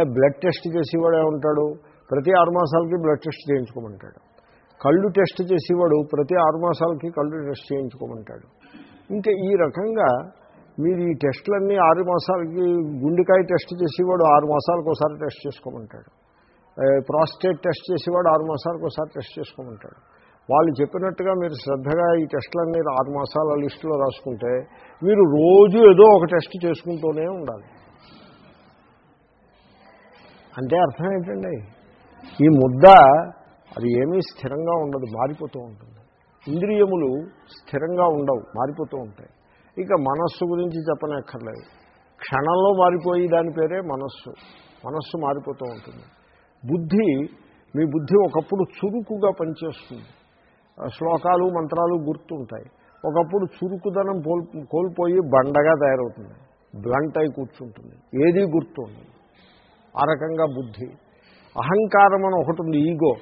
ఏ బ్లడ్ టెస్ట్ చేసేవాడు ఏమంటాడు? ప్రతి ఆరు మాసాలకి బ్లడ్ టెస్ట్ చేయించుకోమంటాడు. కళ్ళు టెస్ట్ చేసేవాడు ప్రతి ఆరు మాసాలకి కళ్ళు టెస్ట్ చేయించుకోమంటాడు. ఇంకా ఈ రకంగా మీరు ఈ టెస్టులన్నీ ఆరు మాసాలకి గుండెకాయ టెస్ట్ చేసేవాడు ఆరు మాసాలకు ఒకసారి టెస్ట్ చేసుకోమంటాడు. ప్రాస్టేట్ టెస్ట్ చేసేవాడు ఆరు మాసాలకు ఒకసారి టెస్ట్ చేసుకోమంటాడు. వాళ్ళు చెప్పినట్టుగా మీరు శ్రద్ధగా ఈ టెస్టులన్నీ ఆరు మాసాల లిస్టులో రాసుకుంటే మీరు రోజు ఏదో ఒక టెస్ట్ చేసుకుంటూనే ఉండాలి. అంటే అర్థం ఏంటండి? ఈ ముద్ద అది ఏమీ స్థిరంగా ఉండదు మారిపోతూ ఉంటుంది. ఇంద్రియములు స్థిరంగా ఉండవు మారిపోతూ ఉంటాయి. ఇక మనస్సు గురించి చెప్పనక్కర్లేదు. క్షణంలో మారిపోయి దాని పేరే మనస్సు. మనస్సు మారిపోతూ ఉంటుంది. బుద్ధి మీ బుద్ధి ఒకప్పుడు చురుకుగా పనిచేస్తుంది. శ్లోకాలు మంత్రాలు గుర్తుంటాయి. ఒకప్పుడు చురుకుదనం కోల్ కోల్పోయి బండగా తయారవుతుంది. బ్లంట్ అయి కూర్చుంటుంది. ఏదీ గుర్తు ఆ రకంగా బుద్ధి. అహంకారం అని ఒకటి ఉంది ఈగో.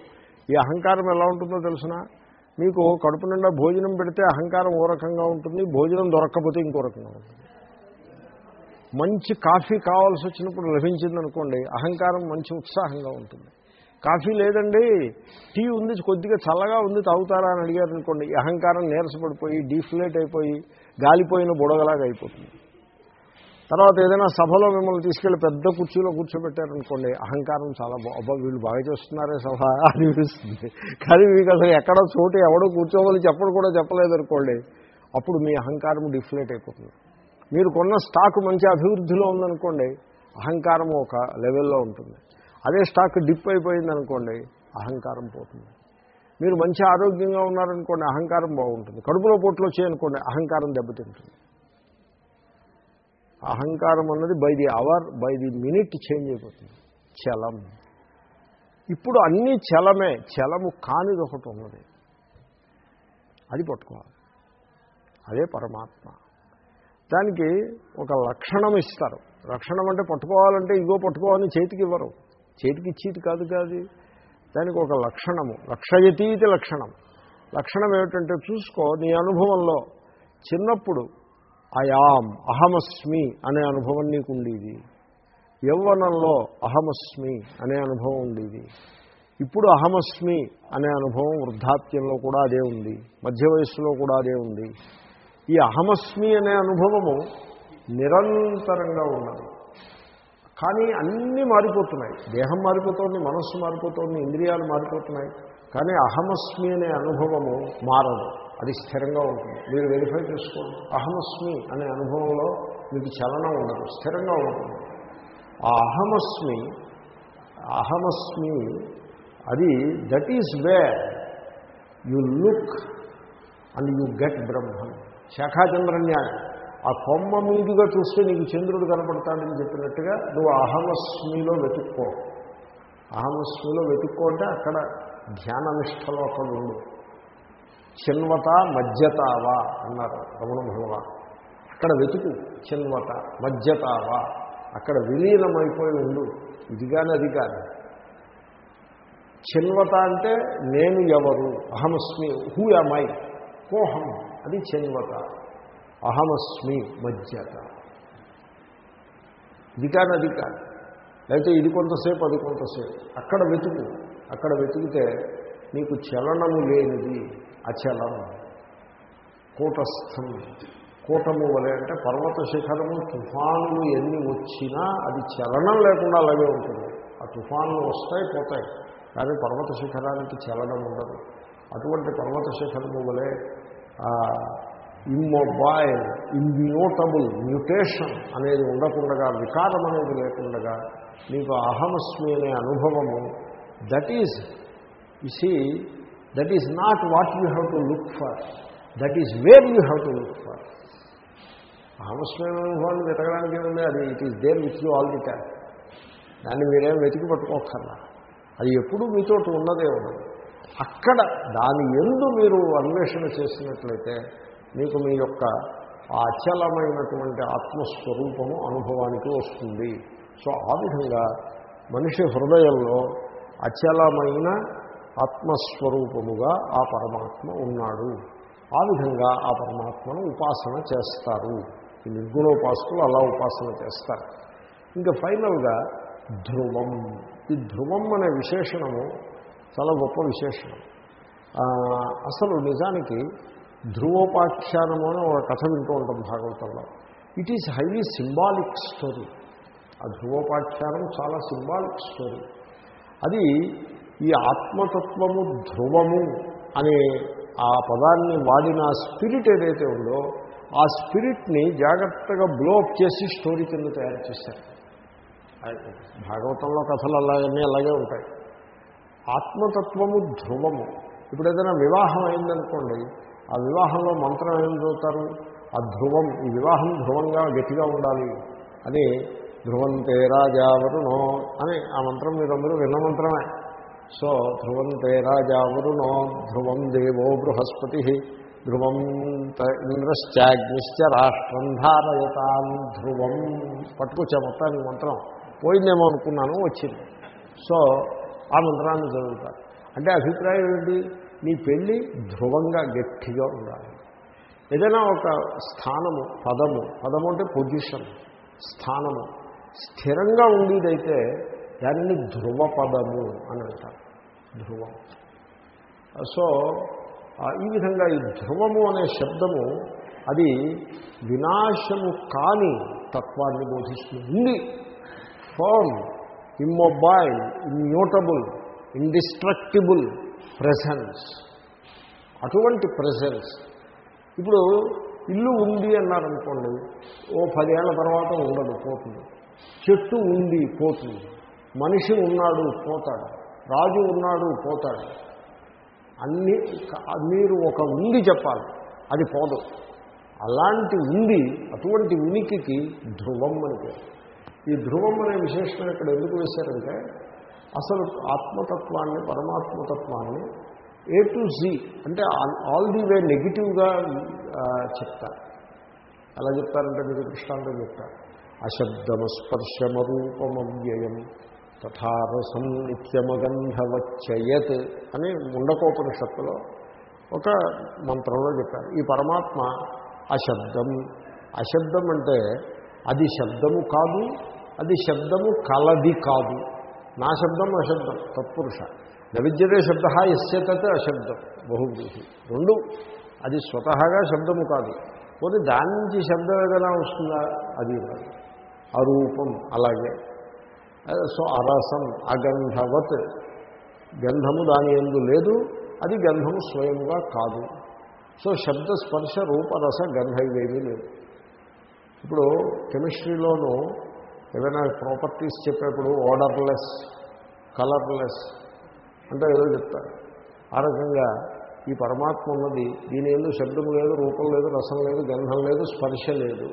ఈ అహంకారం ఎలా ఉంటుందో తెలిసిన? మీకు కడుపు నిండా భోజనం పెడితే అహంకారం ఓ రకంగా ఉంటుంది భోజనం దొరక్కపోతే ఇంకో రకంగా ఉంటుంది. మంచి కాఫీ కావాల్సి వచ్చినప్పుడు లభించిందనుకోండి అహంకారం మంచి ఉత్సాహంగా ఉంటుంది. కాఫీ లేదండి టీ ఉంది కొద్దిగా చల్లగా ఉంది తాగుతారా అని అడిగారనుకోండి ఈ అహంకారం నీరసపడిపోయి డీఫ్లేట్ అయిపోయి గాలిపోయిన బుడగలాగా అయిపోతుంది. తర్వాత ఏదైనా సభలో మిమ్మల్ని తీసుకెళ్ళి పెద్ద కుర్చీలో కూర్చోబెట్టారనుకోండి అహంకారం చాలా బా అబ్బా వీళ్ళు బాగా చేస్తున్నారే సభ అనిపిస్తుంది. కానీ మీకు అసలు ఎక్కడ చోటు ఎవడో కూర్చోవాలి చెప్పడం కూడా చెప్పలేదనుకోండి అప్పుడు మీ అహంకారం డిఫ్లేట్ అయిపోతుంది. మీరు కొన్న స్టాక్ మంచి అభివృద్ధిలో ఉందనుకోండి అహంకారం ఒక లెవెల్లో ఉంటుంది. అదే స్టాక్ డిప్ అయిపోయింది అనుకోండి అహంకారం పోతుంది. మీరు మంచి ఆరోగ్యంగా ఉన్నారనుకోండి అహంకారం బాగుంటుంది. కడుపులో పొట్లు వచ్చాయనుకోండి అహంకారం దెబ్బతింటుంది. అహంకారం అన్నది by the hour by the minute change అయిపోతుంది. చలం ఇప్పుడు అన్నీ చలమే చలము కానిది ఒకటి ఉన్నది. అది పట్టుకోవాలి. అదే పరమాత్మ. దానికి ఒక లక్షణం ఇస్తారు. లక్షణం అంటే పట్టుకోవాలంటే ఇగో పట్టుకోవాలని చేతికి ఇవ్వరు. చేతికి ఇచ్చేది కాదు కాదు దానికి ఒక లక్షణము. లక్షయతీతి లక్షణం. లక్షణం ఏమిటంటే చూసుకో నీ అనుభవంలో చిన్నప్పుడు అయాం అహమస్మి అనే అనుభవం నీకు ఉండేది యవ్వనంలో అహమస్మి అనే అనుభవం ఉండేది. ఇప్పుడు అహమస్మి అనే అనుభవం వృద్ధాప్యంలో కూడా అదే ఉంది. మధ్య వయస్సులో కూడా అదే ఉంది. ఈ అహమస్మి అనే అనుభవము నిరంతరంగా ఉన్నది. కానీ అన్నీ మారిపోతున్నాయి. దేహం మారిపోతుంది మనస్సు మారిపోతుంది ఇంద్రియాలు మారిపోతున్నాయి. కానీ అహమస్మి అనే అనుభవము మారదు. అది స్థిరంగా ఉంటుంది. మీరు వెరిఫై చేసుకోండి. అహమస్మి అనే అనుభవంలో మీకు చలనం ఉండదు. స్థిరంగా ఉంటుంది. ఆ అహమస్మి అహమస్మి అది that is where you look and you get Brahman శాఖాచంద్రన్యాయం. ఆ కొమ్మ మీదుగా చూస్తే నీకు చంద్రుడు కనపడతాడని చెప్పినట్టుగా నువ్వు అహమస్మిలో వెతుక్కో. అహమస్మిలో వెతుక్కో అంటే అక్కడ ధ్యాననిష్టలో అక్కడ ఉండు. చిన్వత మధ్యతావా అన్నారు రమణ భగవాన్ అక్కడ వెతుకు చిన్వత మధ్యతావా అక్కడ విలీనమైపోయి ఉండు. ఇది కానీ అది కానీ చిన్వత అంటే నేను ఎవరు? అహమస్మి. హూ యమై కోహం. అది చిన్వత. అహమస్మి మధ్యత ఇది కాదు అది కాదు. లేకపోతే ఇది కొంతసేపు అది కొంతసేపు. అక్కడ వెతుకు. అక్కడ వెతికితే నీకు చలనము లేనిది అచలం. కూటస్థం. కూటము వలె అంటే పర్వత శిఖరము తుఫానులు ఎన్ని వచ్చినా అది చలనం లేకుండా అలాగే ఉంటుంది. ఆ తుఫానులు వస్తాయి పోతాయి. కానీ పర్వత శిఖరానికి చలనం ఉండదు. అటువంటి పర్వత శిఖరము వలె ఇమ్మొబైల్ ఇమ్యూటబుల్ మ్యూటేషన్ అనేది ఉండకుండా వికారం అనేది లేకుండా నీకు అహమస్మి అనే అనుభవము that is see that is not what you have to look for that is where you have to look for అహమస్మి అనుభవాన్ని వెతకడానికి ఏముంది? అది it is there with you all the time దాన్ని మీరేం వెతికి పట్టుకోకర్లా అది ఎప్పుడూ మీతో ఉన్నదే ఉన్నది అక్కడ దాని ఎందు మీరు అన్వేషణ చేసినట్లయితే మీకు మీ యొక్క ఆ అచలమైనటువంటి ఆత్మస్వరూపము అనుభవానికి వస్తుంది. సో ఆ విధంగా మనిషి హృదయంలో అచలమైన ఆత్మస్వరూపముగా ఆ పరమాత్మ ఉన్నాడు. ఆ విధంగా ఆ పరమాత్మను ఉపాసన చేస్తారు. ఈ నిర్గుణోపాసకులు అలా ఉపాసన చేస్తారు. ఇంకా ఫైనల్గా ధ్రువం. ఈ ధ్రువం అనే విశేషణము చాలా గొప్ప విశేషణం. అసలు నిజానికి ధ్రువోపాఖ్యానము అని ఒక కథ వింటూ ఉంటాం భాగవతంలో. It is highly symbolic story ఆ ధ్రువోపాఖ్యానం చాలా సింబాలిక్ స్టోరీ అది ఈ ఆత్మతత్వము ధ్రువము అనే ఆ పదాన్ని వాడిన స్పిరిట్ ఏదైతే ఉందో ఆ స్పిరిట్ని జాగ్రత్తగా బ్లోప్ చేసి స్టోరీ కింద తయారు చేశారు. భాగవతంలో కథలు అలాగన్నీ అలాగే ఉంటాయి. ఆత్మతత్వము ధ్రువము. ఇప్పుడు ఏదైనా వివాహం అయిందనుకోండి ఆ వివాహంలో మంత్రం ఏం చదువుతారు? ఆ ధ్రువం ఈ వివాహం ధ్రువంగా గట్టిగా ఉండాలి అని ధ్రువంతే రాజావరుణో అని ఆ మంత్రం మీరందరూ విన్న మంత్రమే. సో ధ్రువంతే రాజావరుణో ధ్రువం దేవో బృహస్పతి ధ్రువం త ఇంద్రశ్చాగ్నిశ్చ రాష్ట్రం ధారయతాం ధ్రువం పట్టుకొచ్చా మొత్తానికి మంత్రం. పోయిందేమో అనుకున్నాను వచ్చింది. సో ఆ మంత్రాన్ని చదువుతారు అంటే అభిప్రాయం ఏంటి నీ పెళ్ళి ధ్రువంగా గట్టిగా ఉండాలి. ఏదైనా ఒక స్థానము పదము పదము అంటే పొజిషన్ స్థానము. స్థిరంగా ఉండేదైతే దానిని ధ్రువ పదము అని అంటారు. ధ్రువం. సో ఈ విధంగా ఈ ధ్రువము అనే శబ్దము అది వినాశము కాని తత్వాన్ని బోధిస్తుంది. ఉంది. Firm immobile immutable indestructible presence. అటువంటి ప్రెసెన్స్. ఇప్పుడు ఇల్లు ఉంది అన్నారనుకోండి ఓ పదేళ్ళ తర్వాత ఉండదు పోతుంది. చెట్టు ఉంది పోతుంది. మనిషి ఉన్నాడు పోతాడు. రాజు ఉన్నాడు పోతాడు. అన్ని మీరు ఒక ఉంది చెప్పాలి. అది పోదు. అలాంటి ఉంది అటువంటి ఉనికికి ధ్రువం అని పేరు. ఈ ధ్రువం అనే విశేషణం ఇక్కడ ఎందుకు వేశారంటే అసలు ఆత్మతత్వాన్ని పరమాత్మతత్వాన్ని ఏ టు జీ అంటే ఆల్ ది వే నెగిటివ్గా చెప్తారు. ఎలా చెప్తారంటే మీకు దృష్టాంతం చెప్తారు. అశబ్దమస్పర్శమరూపమవ్యయం. తథారసం నిత్యమగంధవచ్చయత్ అని ముండకోపనిషత్తులో ఒక మంత్రంలో చెప్పారు. ఈ పరమాత్మ అశబ్దం. అశబ్దం అంటే అది శబ్దము కాదు అది శబ్దము కలది కాదు. నా శబ్దం అశబ్దం తత్పురుష. నవిద్యతే శబ్ద ఎస్యతత్ అశబ్దం బహువ్రీహి రెండు అది స్వతహాగా శబ్దము కాదు. పోతే దాని నుంచి శబ్దం ఏదైనా వస్తుందా? అది కాదు. అరూపం అలాగే. సో అరసం అగంధవత్. గంధము దాని ఎందు లేదు అది గంధము స్వయంగా కాదు. సో శబ్ద స్పర్శ రూపరస గంధ ఇవేమీ లేవు ఇప్పుడు కెమిస్ట్రీలోనూ ఏదైనా ప్రాపర్టీస్ చెప్పేప్పుడు ఓడర్లెస్ కలర్లెస్ అంటే ఏదో చెప్తారు. ఆ రకంగా ఈ పరమాత్మ ఉన్నది దీని ఏదో శబ్దం లేదు రూపం లేదు రసం లేదు గంధం లేదు స్పర్శ లేదు.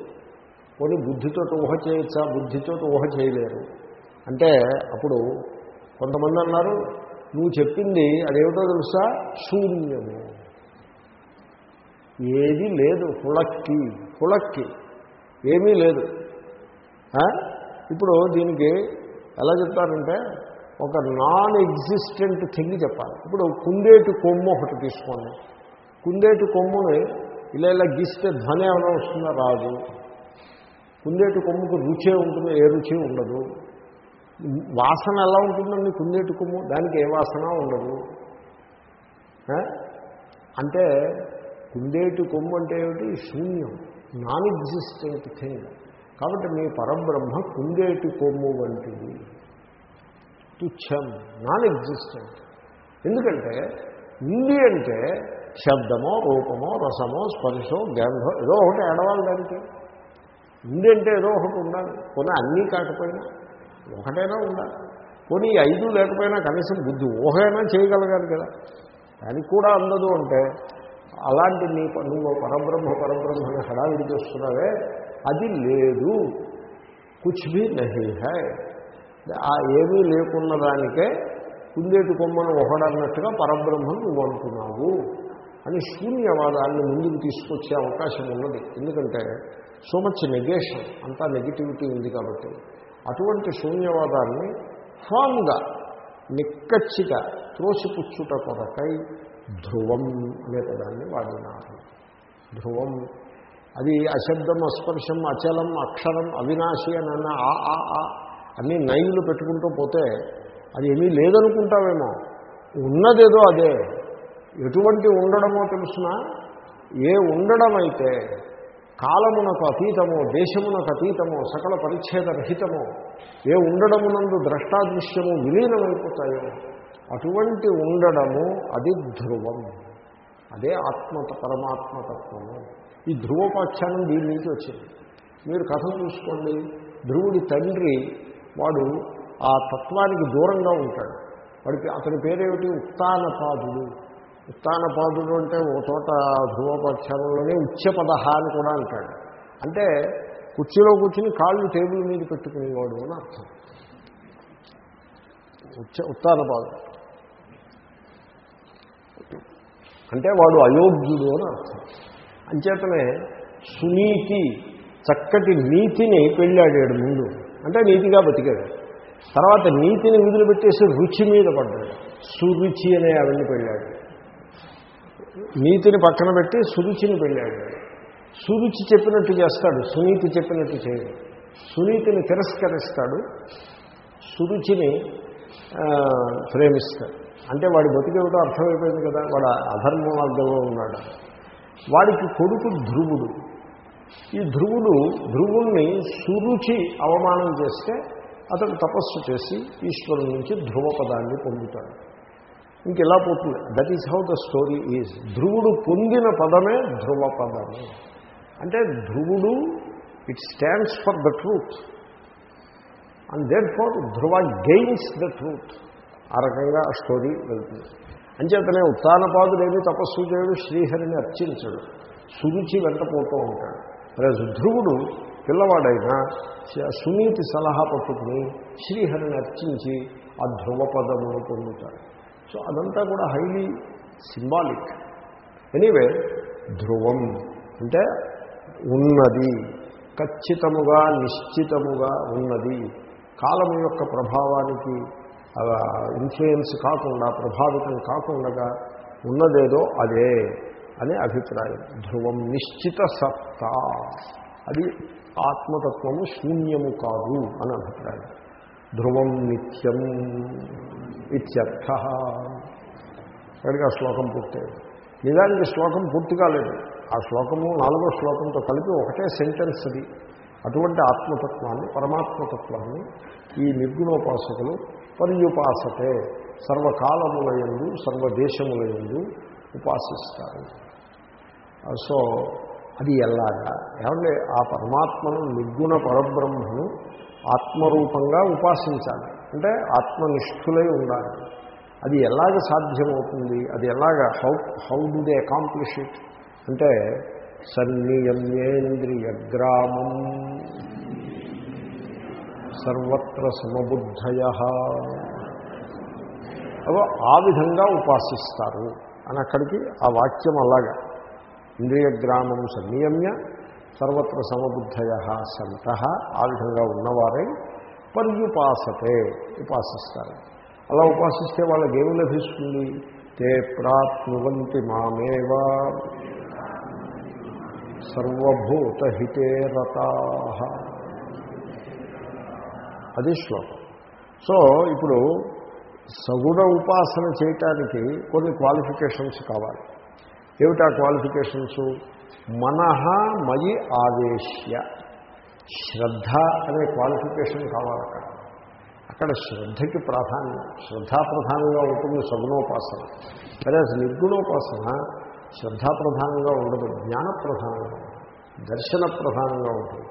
కొన్ని బుద్ధితో ఊహ చేయొచ్చా? బుద్ధితో ఊహ చేయలేరు. అంటే అప్పుడు కొంతమంది అన్నారు నువ్వు చెప్పింది అదేమిటో తెలుసా? శూన్యము. ఏది లేదు హుళక్కి హుళక్కి ఏమీ లేదు. ఇప్పుడు దీనికి ఎలా చెప్తారంటే ఒక నాన్ ఎగ్జిస్టెంట్ థింగ్ చెప్పాలి. ఇప్పుడు కుందేటి కొమ్ము ఒకటి తీసుకోండి. కుందేటి కొమ్ముని ఇలా ఇలా గీస్తే ధ్వని ఏమైనా వస్తుందా? రాదు. కుందేటి కొమ్ముకు రుచే ఉంటుంది ఏ రుచి ఉండదు. వాసన ఎలా ఉంటుందండి కుందేటి కొమ్ము? దానికి ఏ వాసన ఉండదు. అంటే కుందేటి కొమ్ము అంటే ఏమిటి? శూన్యం నాన్ ఎగ్జిస్టెంట్ థింగ్. కాబట్టి మీ పరబ్రహ్మ కుందేటి కొమ్ము వంటిది. తుచ్చం నాన్ ఎగ్జిస్టెంట్ ఎందుకంటే ఉంది అంటే శబ్దమో రూపమో రసమో స్పర్శో గంధో ఏదో ఒకటి ఏడవాలి దానికి. ఉంది అంటే ఏదో ఒకటి ఉండాలి. కొన్ని అన్నీ కాకపోయినా ఒకటైనా ఉండాలి. పోనీ ఐదు లేకపోయినా కనీసం బుద్ధి ఊహైనా చేయగలగాలి కదా. దానికి కూడా అందదు అంటే అలాంటి నీ నువ్వు పరబ్రహ్మ పరబ్రహ్మని హడావిడి చేస్తున్నావే అది లేదు. కుచ్ భీ నహీ హై. ఆ ఏమీ లేకున్న దానికే కుందేటి కొమ్మను ఒకడన్నట్టుగా పరబ్రహ్మను నువ్వు అనుకున్నావు అని శూన్యవాదాన్ని ముందుకు తీసుకొచ్చే అవకాశం ఉన్నది. ఎందుకంటే సో మచ్ నెగేషన్ అంతా నెగిటివిటీ ఉంది కాబట్టి. అటువంటి శూన్యవాదాన్ని ఫామ్గా నిక్కచ్చిగా త్రోసిపుచ్చుట కొరకై ధ్రువం అనే పదాన్ని వాడినారు. ధ్రువం. అది అశబ్దం అస్పర్శం అచలం అక్షరం అవినాశి అని అన్న ఆ ఆ ఆ అన్నీ నైలు పెట్టుకుంటూ పోతే అది ఏమీ లేదనుకుంటావేమో. ఉన్నదేదో అదే. ఎటువంటి ఉండడమో తెలుసిన? ఏ ఉండడం అయితే కాలమునకు అతీతము దేశమునకు అతీతము సకల పరిచ్ఛేద రహితము ఏ ఉండడమునందు ద్రష్టాదృశ్యము విలీనమైపోతాయో అటువంటి ఉండడము అది ధ్రువం. అదే ఆత్మ పరమాత్మతత్వము ఈ ధ్రువోపాఖ్యానం దీని నుంచి వచ్చింది. మీరు కథ చూసుకోండి. ధ్రువుడి తండ్రి వాడు ఆ తత్వానికి దూరంగా ఉంటాడు. వాడికి అతని పేరేమిటి? ఉత్తానపాదుడు. ఉత్తానపాదుడు అంటే ఓ చోట ధ్రువోపాఖ్యానంలోనే ఉచ్చపద అని కూడా అంటాడు. అంటే కుర్చీలో కూర్చుని కాళ్ళు టేబుల్ మీద పెట్టుకునేవాడు అని అర్థం. ఉచ్చ ఉత్తానపాదుడు. అంటే వాడు అయోగ్యుడు అని అర్థం. అంచేతనే సునీతి చక్కటి నీతిని పెళ్ళాడాడు ముందు. అంటే నీతిగా బతికాడు. తర్వాత నీతిని విధులుపెట్టేసి రుచి మీద పడ్డాడు. సురుచి అనే ఆవిడ్ని పెళ్ళాడు. నీతిని పక్కన పెట్టి సురుచిని పెళ్ళాడు. సురుచి చెప్పినట్టు చేస్తాడు సునీతి చెప్పినట్టు చేయడు. సునీతిని తిరస్కరిస్తాడు సురుచిని ప్రేమిస్తాడు. అంటే వాడి బతికేమిటో అర్థమైపోయింది కదా వాడు అధర్మ మార్గంలో ఉన్నాడు. వాడికి కొడుకు ధ్రువుడు. ఈ ధ్రువుడు ధ్రువుణ్ణి సురుచి అవమానం చేస్తే అతడు తపస్సు చేసి ఈశ్వరుడి నుంచి ధ్రువపదాన్ని పొందుతాడు. ఇంక ఇలా పోతుంది. That is how the story is ధ్రువుడు పొందిన పదమే ధ్రువపదమే. అంటే ధ్రువుడు it stands for the truth and that for Dhruva gains the truth ఆ రకంగా ఆ స్టోరీ వెళ్తుంది. అంచేతనే ఉత్తానపాదుడేమి తపస్సు చేయడు శ్రీహరిని అర్చించడు. సురుచి వెంటపోతూ ఉంటాడు. అదే ధ్రువుడు పిల్లవాడైనా సునీతి సలహా పట్టుకుని శ్రీహరిని అర్చించి ఆ ధ్రువపదమును పొందుతాడు. సో అదంతా కూడా హైలీ సింబాలిక్ ఎనీవే ధ్రువం అంటే ఉన్నది ఖచ్చితముగా నిశ్చితముగా ఉన్నది. కాలము యొక్క ప్రభావానికి ఇన్ఫ్లుయెన్స్ కాకుండా ప్రభావితం కాకుండా ఉన్నదేదో అదే అనే అభిప్రాయం. ధ్రువం నిశ్చిత సత్తా. అది ఆత్మతత్వము శూన్యము కాదు అని అభిప్రాయం. ధ్రువం నిత్యం ఇత్యర్థ. అక్కడికి ఆ శ్లోకం పూర్తయింది. నిజానికి శ్లోకం పూర్తి కాలేదు. ఆ శ్లోకము నాలుగో శ్లోకంతో కలిపి ఒకటే సెంటెన్స్ అది. అటువంటి ఆత్మతత్వాన్ని పరమాత్మతత్వాన్ని ఈ నిర్గుణోపాసకులు పర్యుపాసతే సర్వకాలములయందు సర్వదేశములయందు ఉపాసిస్తారు. సో అది ఎలాగా? ఏమంటే ఆ పరమాత్మను నిర్గుణ పరబ్రహ్మను ఆత్మరూపంగా ఉపాసించాలి. అంటే ఆత్మనిష్ఠులై ఉండాలి. అది ఎలాగ సాధ్యమవుతుంది? అది ఎలాగ? How how do they accomplish it? అంటే సన్నియమ్యేంద్రియగ్రామం సర్వత్ర సమబుద్ధయ. అవో ఆ విధంగా ఉపాసిస్తారు. అని అక్కడికి ఆ వాక్యం అలాగా. ఇంద్రియగ్రామం సన్నియమ్య సర్వత్ర సమబుద్ధయ సంత ఆ విధంగా ఉన్నవారై పర్యుపాసతే ఉపాసిస్తారు. అలా ఉపాసిస్తే వాళ్ళకి ఏమి లభిస్తుంది? తే ప్రాప్నువంతి మామేవా. సర్వభూతహితే రతా. అది శ్లోకం. సో ఇప్పుడు సగుణ ఉపాసన చేయటానికి కొన్ని క్వాలిఫికేషన్స్ కావాలి. ఏమిటా క్వాలిఫికేషన్స్? మనహ మయి ఆవేశ్య శ్రద్ధ అనే క్వాలిఫికేషన్ కావాలి అక్కడ. అక్కడ శ్రద్ధకి ప్రాధాన్యం. శ్రద్ధాప్రధానంగా ఉంటుంది సగుణోపాసన. అదే నిర్గుణోపాసన శ్రద్ధాప్రధానంగా ఉండదు జ్ఞానప్రధానంగా దర్శన ప్రధానంగా ఉంటుంది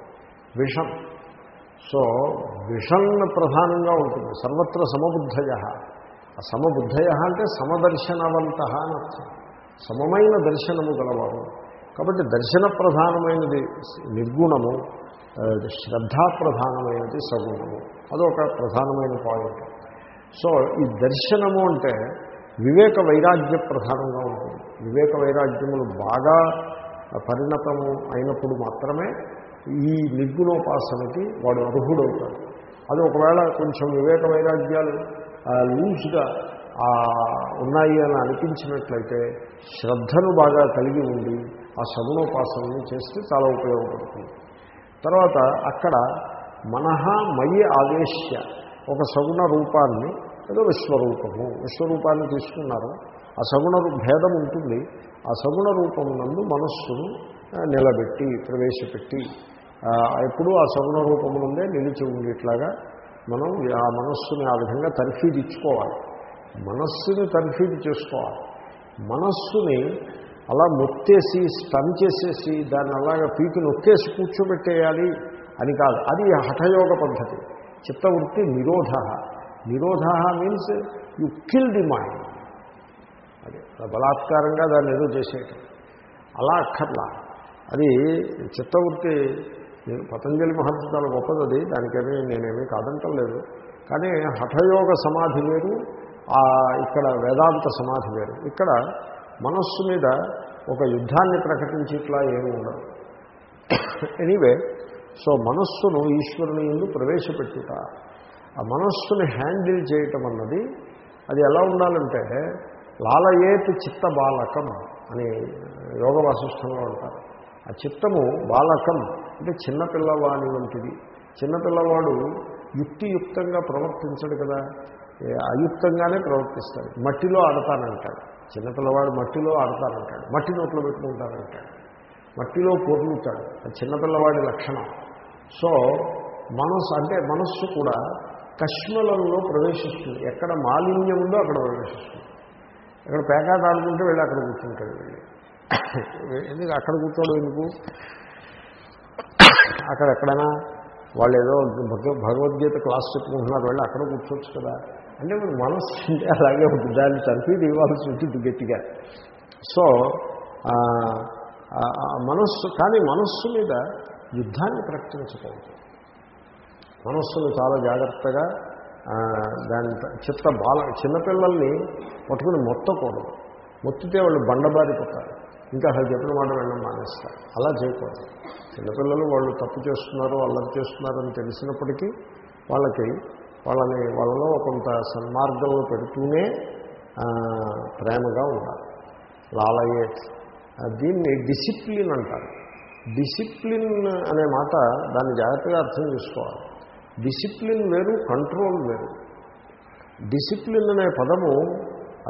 విషం. సో విషన్ ప్రధానంగా ఉంటుంది సర్వత్ర సమబుద్ధయ. ఆ సమబుద్ధయ అంటే సమదర్శనవంత అని అర్థం. సమమైన దర్శనము గలవాడు. కాబట్టి దర్శన ప్రధానమైనది నిర్గుణము శ్రద్ధాప్రధానమైనది సగుణము. అదొక ప్రధానమైన పాయింట్. సో ఈ దర్శనము అంటే వివేక వైరాగ్య ప్రధానంగా ఉంటుంది. వివేక వైరాగ్యములు బాగా పరిణతము అయినప్పుడు మాత్రమే ఈ నిర్గుణోపాసనకి వాడు అర్హుడవుతాడు. అది ఒకవేళ కొంచెం వివేక వైరాగ్యాలు లూజ్గా ఉన్నాయి అని అనిపించినట్లయితే శ్రద్ధను బాగా కలిగి ఉండి ఆ సగుణోపాసనని చేస్తే చాలా ఉపయోగపడుతుంది. తర్వాత అక్కడ మనహ మయి ఆవేశ్య ఒక సగుణ రూపాన్ని ఏదో విశ్వరూపము విశ్వరూపాన్ని తీసుకున్నారు. ఆ సగుణ భేదం ఉంటుంది. ఆ సగుణ నందు మనస్సును నిలబెట్టి ప్రవేశపెట్టి ఎప్పుడూ ఆ సగుణ రూపమునందే నిలిచి ఉండేట్లాగా మనం ఆ మనస్సుని ఆ విధంగా తర్ఫీదు ఇచ్చుకోవాలి మనస్సుని తర్ఫీదు చేసుకోవాలి. మనస్సుని అలా మొత్తేసి స్టన్ చేసేసి దాన్ని అలాగా పీకి నొక్కేసి కూర్చోబెట్టేయాలి అని కాదు. అది హఠయోగ పద్ధతి. చిత్తవృత్తి నిరోధ. నిరోధ means you kill the mind. అది బలాత్కారంగా దాన్ని ఏదో చేసేయటం. అలా అక్కర్లా. అది చిత్తవృత్తి పతంజలి మహర్షి చాలా గొప్పది దానికేమీ నేనేమీ కాదంటలేదు కానీ హఠయోగ సమాధి వేరు. ఇక్కడ వేదాంత సమాధి వేరు. ఇక్కడ మనస్సు మీద ఒక యుద్ధాన్ని ప్రకటించేట్లా ఏమి ఉండదు. ఎనీవే సో మనస్సును ఈశ్వరుని ఎందు ప్రవేశపెట్టుట ఆ మనస్సుని హ్యాండిల్ చేయటం అన్నది అది ఎలా ఉండాలంటే లాలయేత్ చిత్త బాలకం అని యోగ వాసిష్టంలో అంటారు. ఆ చిత్తము బాలకం అంటే చిన్నపిల్లవాణి వంటిది. చిన్నపిల్లవాడు యుక్తియుక్తంగా ప్రవర్తించడు కదా. అయుక్తంగానే ప్రవర్తిస్తాడు. మట్టిలో ఆడతానంటాడు. చిన్నపిల్లవాడు మట్టిలో ఆడతానంటాడు మట్టి నోట్లో పెట్టుకుంటానంటాడు మట్టిలో పొర్లుతాడు. అది చిన్నపిల్లవాడి లక్షణం. సో మనస్సు అంటే మనస్సు కూడా కష్మలంలో ప్రవేశిస్తుంది. ఎక్కడ మాలిన్యం ఉందో అక్కడ ప్రవేశిస్తుంది. ఎక్కడ పేకాట ఆడుకుంటే వెళ్ళి అక్కడ కూర్చుంటాడు వెళ్ళి ఎందుకు అక్కడ కూర్చోడు ఎందుకు? అక్కడ ఎక్కడైనా వాళ్ళు ఏదో భగవద్గీత క్లాస్ చెప్పుకుంటున్నారు వెళ్ళి అక్కడ కూర్చోవచ్చు కదా. అంటే మరి మనస్సు అంటే అలాగే ఉంటుంది. దాన్ని తర్ఫీదు ఇవ్వాల్సి ఉంటుంది గట్టిగా. సో మనస్సు కానీ మనస్సు మీద యుద్ధాన్ని ప్రకటించకూడదు. మనస్సును చాలా జాగ్రత్తగా దాని చిత్త బాల చిన్నపిల్లల్ని పట్టుకుని మొత్తకూడదు. మొత్తితే వాళ్ళు బండబారిపోతారు. ఇంకా అసలు చెప్పిన మాట వెళ్ళడం మానేస్తారు. అలా చేయకూడదు. చిన్నపిల్లలు వాళ్ళు తప్పు చేస్తున్నారు అల్లరి చేస్తున్నారని తెలిసినప్పటికీ వాళ్ళకి వాళ్ళని వాళ్ళలో కొంత సన్మార్గంలో పెడుతూనే ప్రేమగా ఉండాలి. లాలయే దీన్ని డిసిప్లిన్ అంటారు. డిసిప్లిన్ అనే మాట దాన్ని జాగ్రత్తగా అర్థం చేసుకోవాలి. డిసిప్లిన్ వేరు కంట్రోల్ వేరు. డిసిప్లిన్ అనే పదము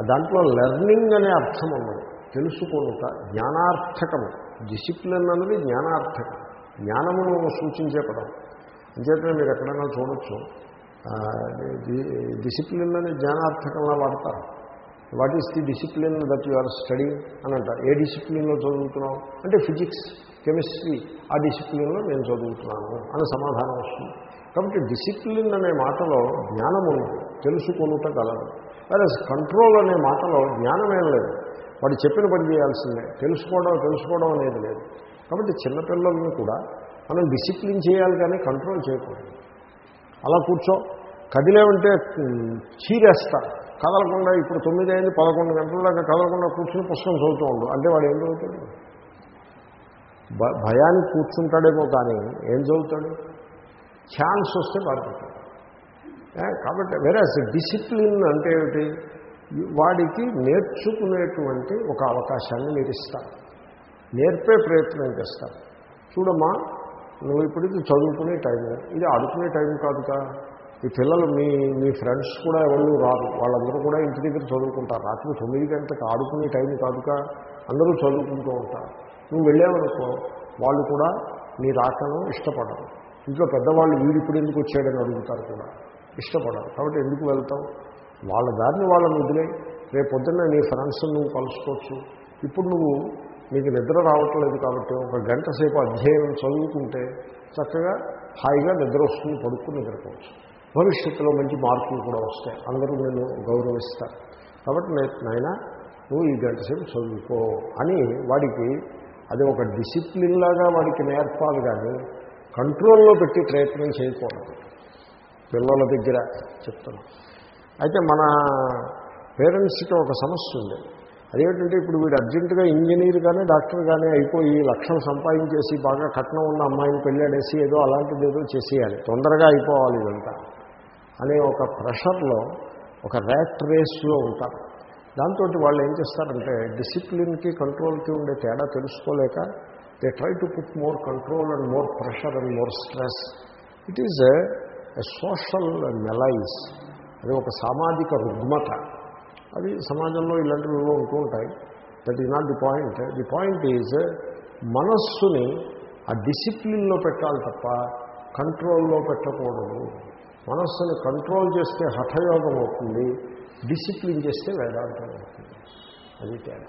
దాంట్లో లెర్నింగ్ అనే అర్థం ఉన్నది. తెలుసుకొనుట జ్ఞానార్థకము. డిసిప్లిన్ అన్నది జ్ఞానార్థకం. జ్ఞానమును సూచించే పదం. అంచేతనే మీరు ఎక్కడైనా చూడొచ్చు. డిసిప్లిన్ అని జ్ఞానార్థకంగా వాడతారు. What is the discipline that you are study అని అంటారు. ఏ డిసిప్లిన్లో చదువుతున్నావు? అంటే ఫిజిక్స్ కెమిస్ట్రీ ఆ డిసిప్లిన్లో నేను చదువుతున్నాను అని సమాధానం వస్తుంది. కాబట్టి డిసిప్లిన్ అనే మాటలో జ్ఞానం ఉన్నది. తెలుసుకొనుట గలదు అదే కంట్రోల్ అనే మాటలో జ్ఞానమేం లేదు. వాడు చెప్పిన పని చేయాల్సిందే. తెలుసుకోవడం తెలుసుకోవడం అనేది లేదు. కాబట్టి చిన్నపిల్లల్ని కూడా మనం డిసిప్లిన్ చేయాలి కానీ కంట్రోల్ చేయకూడదు. అలా కూర్చో. కదిలేమంటే చీరేస్తా. కదలకుండా ఇప్పుడు తొమ్మిది అయింది పదకొండు గంటల దాకా కదలకుండా కూర్చుని పుస్తకం చదువుతూ ఉండు. అంటే వాడు ఏం చదువుతాడు? భయానికి కూర్చుంటాడేమో కానీ ఏం చదువుతాడు? ఛాన్స్ వస్తే పారిపోతాడు. కాబట్టి వేరే డిసిప్లిన్ అంటే ఏమిటి? వాడికి నేర్చుకునేటువంటి ఒక అవకాశాన్ని మీరు ఇస్తారు. నేర్పే ప్రయత్నం చేస్తారు. చూడమ్మా నువ్వు ఇప్పటికి చదువుకునే టైము. ఇది ఆడుకునే టైం కాదుగా. ఈ పిల్లలు మీ మీ ఫ్రెండ్స్ కూడా ఎవరు రారు. వాళ్ళందరూ కూడా ఇంటి దగ్గర చదువుకుంటారు. రాత్రి తొమ్మిది గంటలకు ఆడుకునే టైం కాదుగా. అందరూ చదువుకుంటూ ఉంటారు. నువ్వు వెళ్ళావనుకో వాళ్ళు కూడా నీ రాకను ఇష్టపడరు. ఇంట్లో పెద్దవాళ్ళు వీడు ఇప్పుడు ఎందుకు వచ్చాడని అడుగుతారు కూడా. ఇష్టపడరు. కాబట్టి ఎందుకు వెళ్తావు? వాళ్ళ దారిని వాళ్ళని వదిలే. రేపు పొద్దున్న నీ ఫ్రెండ్స్ నువ్వు కలుసుకోవచ్చు. ఇప్పుడు నువ్వు మీకు నిద్ర రావట్లేదు కాబట్టి ఒక గంట సేపు అధ్యయనం చదువుకుంటే చక్కగా హాయిగా నిద్ర వస్తుంది పడుకుని నిద్రపోవచ్చు. భవిష్యత్తులో మంచి మార్కులు కూడా వస్తాయి. అందరూ నేను గౌరవిస్తారు. కాబట్టి నాయన నువ్వు ఈ గంట సేపు చదువుకో అని వాడికి అది ఒక డిసిప్లిన్ లాగా వాడికి నేర్పాలి కానీ కంట్రోల్లో పెట్టి ప్రయత్నం చేయకూడదు. పిల్లల దగ్గర చెప్తున్నాం. అయితే మన పేరెంట్స్కి ఒక సమస్య ఉంది. అదేంటంటే ఇప్పుడు వీడు అర్జెంటుగా ఇంజనీర్ కానీ డాక్టర్ కానీ అయిపోయి లక్షలు సంపాదించేసి బాగా కట్నం ఉన్న అమ్మాయిని పెళ్ళాడేసి ఏదో అలాంటిది ఏదో చేసేయాలి. తొందరగా అయిపోవాలి ఇదంతా. అనే ఒక ప్రెషర్లో ఒక ర్యాట్ రేస్లో ఉంటారు. దాంతో వాళ్ళు ఏం చేస్తారంటే డిసిప్లిన్కి కంట్రోల్కి ఉండే తేడా తెలుసుకోలేక they try to put more control and more pressure and more stress. It is a social malaise. అది ఒక సామాజిక రుగ్మత. అది సమాజంలో ఇలాంటివి ఏవో ఉంటూ ఉంటాయి. That is not the point the point is మనస్సుని ఆ డిసిప్లిన్లో పెట్టాలి తప్ప కంట్రోల్లో పెట్టకూడదు. మనస్సుని కంట్రోల్ చేస్తే హఠయోగం అవుతుంది డిసిప్లిన్ చేస్తే వేదాంతం అవుతుంది. అది తేడా.